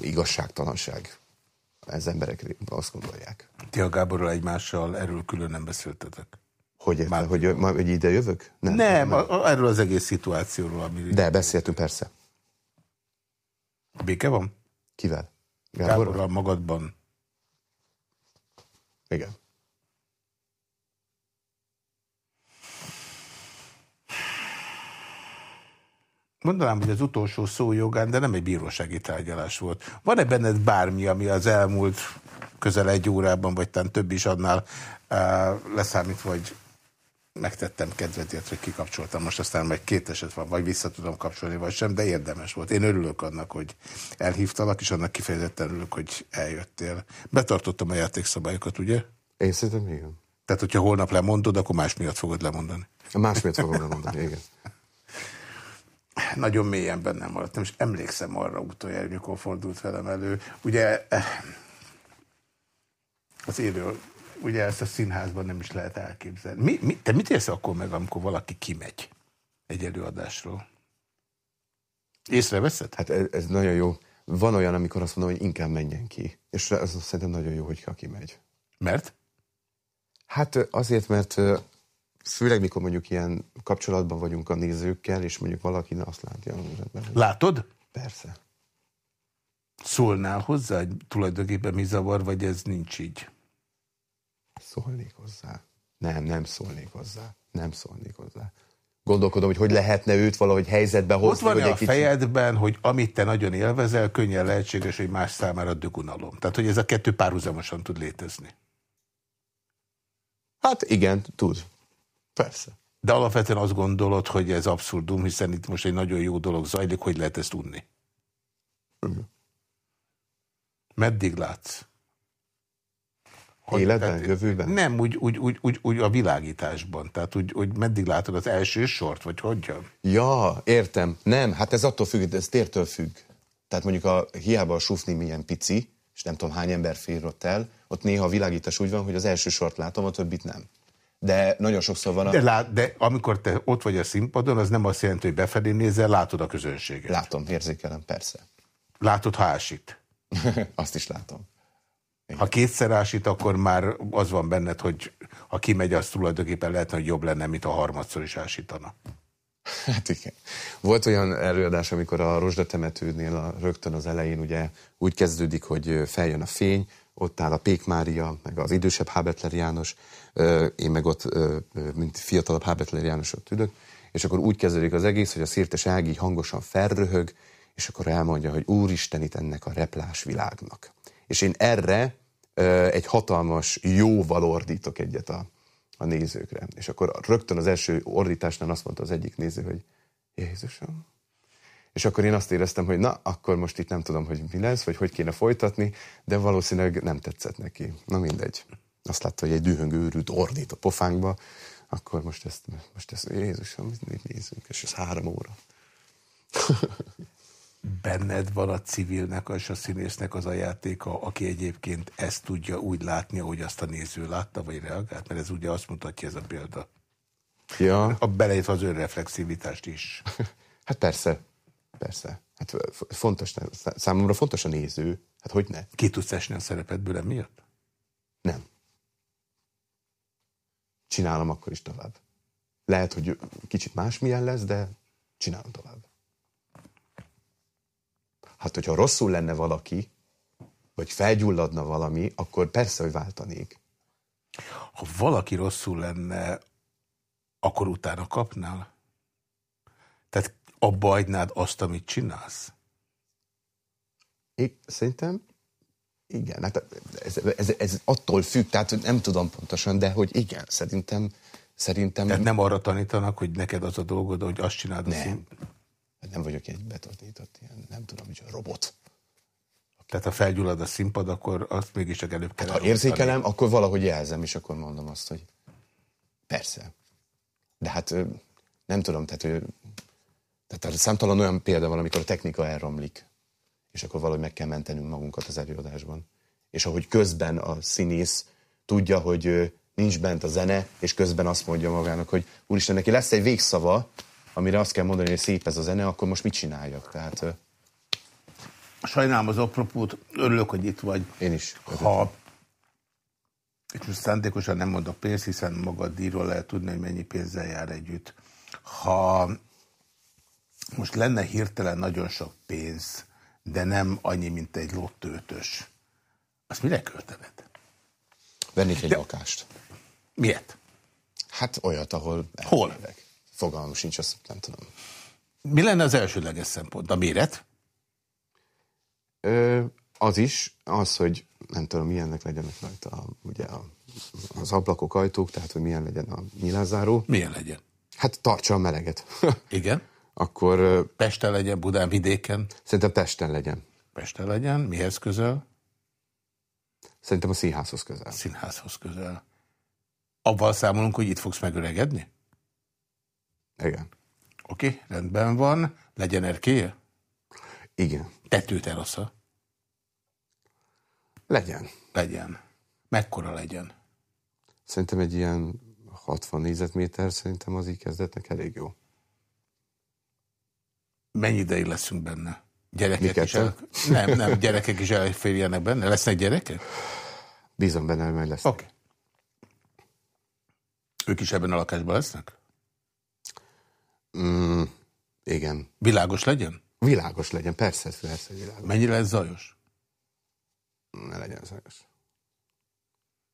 igazságtalanság. Ez emberek azt gondolják. Ti a Gáborral egymással erről külön nem beszéltetek? Hogy, Már, hogy, hogy ide jövök? Nem, nem, nem. A, erről az egész szituációról. Ami... De beszéltünk persze. Béke van? Kivel? Gáborral? Gáborral magadban. Igen. Mondanám, hogy az utolsó szó jogán, de nem egy bírósági tárgyalás volt. Van-e benned bármi, ami az elmúlt közel egy órában, vagy talán több is annál uh, leszámítva, hogy megtettem kedvedért, hogy kikapcsoltam. Most aztán majd két eset van, vagy vissza tudom kapcsolni, vagy sem, de érdemes volt. Én örülök annak, hogy elhívtalak, és annak kifejezetten örülök, hogy eljöttél. Betartottam a játékszabályokat, ugye? Én szerintem igen. Tehát, hogyha holnap lemondod, akkor más miatt fogod lemondani. Más miatt fogom lemondani, igen. Nagyon mélyen bennem maradtam, és emlékszem arra utoljára, mikor fordult velem elő. Ugye eh, az élő ugye ezt a színházban nem is lehet elképzelni. Mi, mi, te mit érsz akkor meg, amikor valaki kimegy egy előadásról? Észreveszed? Hát ez, ez nagyon jó. Van olyan, amikor azt mondom, hogy inkább menjen ki. És ez szerintem nagyon jó, hogy ki megy. Mert? Hát azért, mert főleg mikor mondjuk ilyen kapcsolatban vagyunk a nézőkkel, és mondjuk valaki azt látja. Látod? Persze. Szólnál hozzá, hogy tulajdonképpen mi zavar, vagy ez nincs így? Szólnék hozzá. Nem, nem szólnék hozzá. Nem szólnék hozzá. Gondolkodom, hogy hogy lehetne őt valahogy helyzetbe hozni. Ott van hogy a kicsit... fejedben, hogy amit te nagyon élvezel, könnyen lehetséges, hogy más számára dögunalom. Tehát, hogy ez a kettő párhuzamosan tud létezni. Hát igen, tud. Persze. De alapvetően azt gondolod, hogy ez abszurdum, hiszen itt most egy nagyon jó dolog zajlik, hogy lehet ezt -huh. Meddig látsz? Hogy, Életben, tehát, jövőben? Nem, úgy, úgy, úgy, úgy, úgy a világításban. Tehát úgy, úgy meddig látod az első sort, vagy hogyan? Ja, értem. Nem, hát ez attól függ, ez tértől függ. Tehát mondjuk a, hiába a sufni milyen pici, és nem tudom hány ember fér ott el, ott néha a világítás úgy van, hogy az első sort látom, a többit nem. De nagyon sokszor van a... De, lát, de amikor te ott vagy a színpadon, az nem azt jelenti, hogy befelé nézel, látod a közönséget. Látom, érzékelem, persze. Látod, ha ásít. <laughs> azt is látom. Ha kétszer ásít, akkor már az van benned, hogy ha kimegy, az tulajdonképpen lehetne, hogy jobb lenne, mint a harmadszor is ásítana. Hát igen. Volt olyan előadás, amikor a rozsdatemetőnél a, rögtön az elején ugye úgy kezdődik, hogy feljön a fény, ott áll a Pék Mária, meg az idősebb Hábetler János, én meg ott, mint fiatalabb Hábetler János ott ülök, és akkor úgy kezdődik az egész, hogy a Szirtes Ági hangosan felröhög, és akkor elmondja, hogy Úristen itt ennek a replás világnak. És én erre egy hatalmas jóval ordítok egyet a, a nézőkre. És akkor rögtön az első ordításnál azt mondta az egyik néző, hogy Jézusom. És akkor én azt éreztem, hogy na, akkor most itt nem tudom, hogy mi lesz, vagy hogy kéne folytatni, de valószínűleg nem tetszett neki. Na mindegy. Azt látta, hogy egy dühöngő őrült ordít a pofánkba, akkor most ezt, most ezt Jézusom, mit nézünk, és ez három óra <laughs> benned van a civilnek és a színésznek az a játéka, aki egyébként ezt tudja úgy látni, ahogy azt a néző látta, vagy reagált? Mert ez ugye azt mutatja ez a példa. Ja. A belejött az önreflexivitást is. <laughs> Hát persze, persze. Hát fontos, számomra fontos a néző. Hát hogy ne? Ki tudsz esni a szerepedből emiatt? Nem. Csinálom akkor is tovább. Lehet, hogy kicsit másmilyen lesz, de csinálom tovább. Hát, hogyha rosszul lenne valaki, vagy felgyulladna valami, akkor persze, hogy váltanék. Ha valaki rosszul lenne, akkor utána kapnál? Tehát abba hagynád azt, amit csinálsz? Én szerintem igen, hát ez, ez, ez attól függ, tehát nem tudom pontosan, de hogy igen, szerintem... szerintem... Tehát nem arra tanítanak, hogy neked az a dolgod, hogy azt csináld nem. Nem vagyok egy betanított ilyen, nem tudom, hogy robot, Tehát ha felgyullad a színpad, akkor azt mégis csak előbb kell Ha érzékelem, akkor valahogy jelzem, és akkor mondom azt, hogy persze. De hát nem tudom, tehát, ö, tehát számtalan olyan példa van, amikor a technika elromlik, és akkor valahogy meg kell mentenünk magunkat az előadásban. És ahogy közben a színész tudja, hogy nincs bent a zene, és közben azt mondja magának, hogy úristen, neki lesz egy végszava, amire azt kell mondani, hogy szép ez a zene, akkor most mit csináljak? Tehát Sajnálom az apropót, örülök, hogy itt vagy. én is. Ha, és most szándékosan nem mondok pénzt, hiszen magad díjról lehet tudni, hogy mennyi pénzzel jár együtt. Ha most lenne hirtelen nagyon sok pénz, de nem annyi, mint egy lottőtös, azt mire költened? Vennék egy lakást. Miért? Hát olyat, ahol... Hol? elmegyek. Fogalmam sincs, azt nem tudom. Mi lenne az elsődleges szempont? A méret? Ö, az is, az, hogy nem tudom, milyennek legyenek rajta a, ugye a, az ablakok, ajtók, tehát hogy milyen legyen a nyilázáró. Milyen legyen? Hát tartsa a meleget. <laughs> Igen? Akkor Pesten legyen, Budán vidéken? szerintem Pesten legyen. Pesten legyen, mihez közel? Szerintem a színházhoz közel. Színházhoz közel. Abban számolunk, hogy itt fogsz megöregedni? Igen. Oké, okay, rendben van. Legyen erkéje? Igen. Tetőterasza? Legyen. Legyen. Mekkora legyen? Szerintem egy ilyen 60 négyzetméter, szerintem az így kezdetnek elég jó. Mennyi ideig leszünk benne? Gyerekek is el... <laughs> Nem, nem, gyerekek is elférjenek benne? Lesznek gyerekek? Bízom benne, hogy majd lesz. Oké. Okay. Ők is ebben a lakásban lesznek? Mm, igen. Világos legyen? Világos legyen, persze, persze, világos. Mennyire lesz zajos? Ne legyen zajos.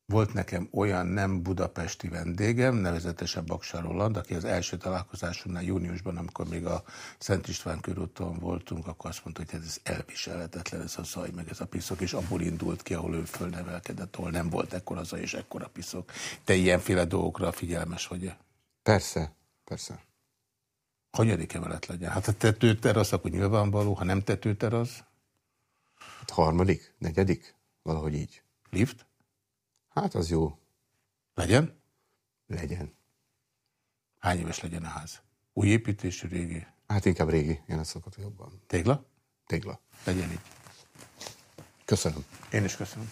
Volt nekem olyan nem budapesti vendégem, nevezetesen Baksa Roland, aki az első találkozásunknál júniusban, amikor még a Szent István körúton voltunk, akkor azt mondta, hogy ez elviselhetetlen, ez a zaj, meg ez a piszok, és abból indult ki, ahol ő fölnevelkedett, ahol nem volt ekkora zaj és ekkora piszok. Te ilyenféle dolgokra figyelmes vagy-e? Persze, persze. Hanyadik emelet legyen? Hát a tetőterasz, akkor nyilvánvaló, ha nem tetőterasz, Hát harmadik, negyedik, valahogy így. lift, Hát az jó, legyen? legyen. Hány éves legyen a ház? Új építésű, régi? Hát inkább régi, én ezt szokott jobban. Tégla? Tégla. Legyen így. Köszönöm. Én is köszönöm.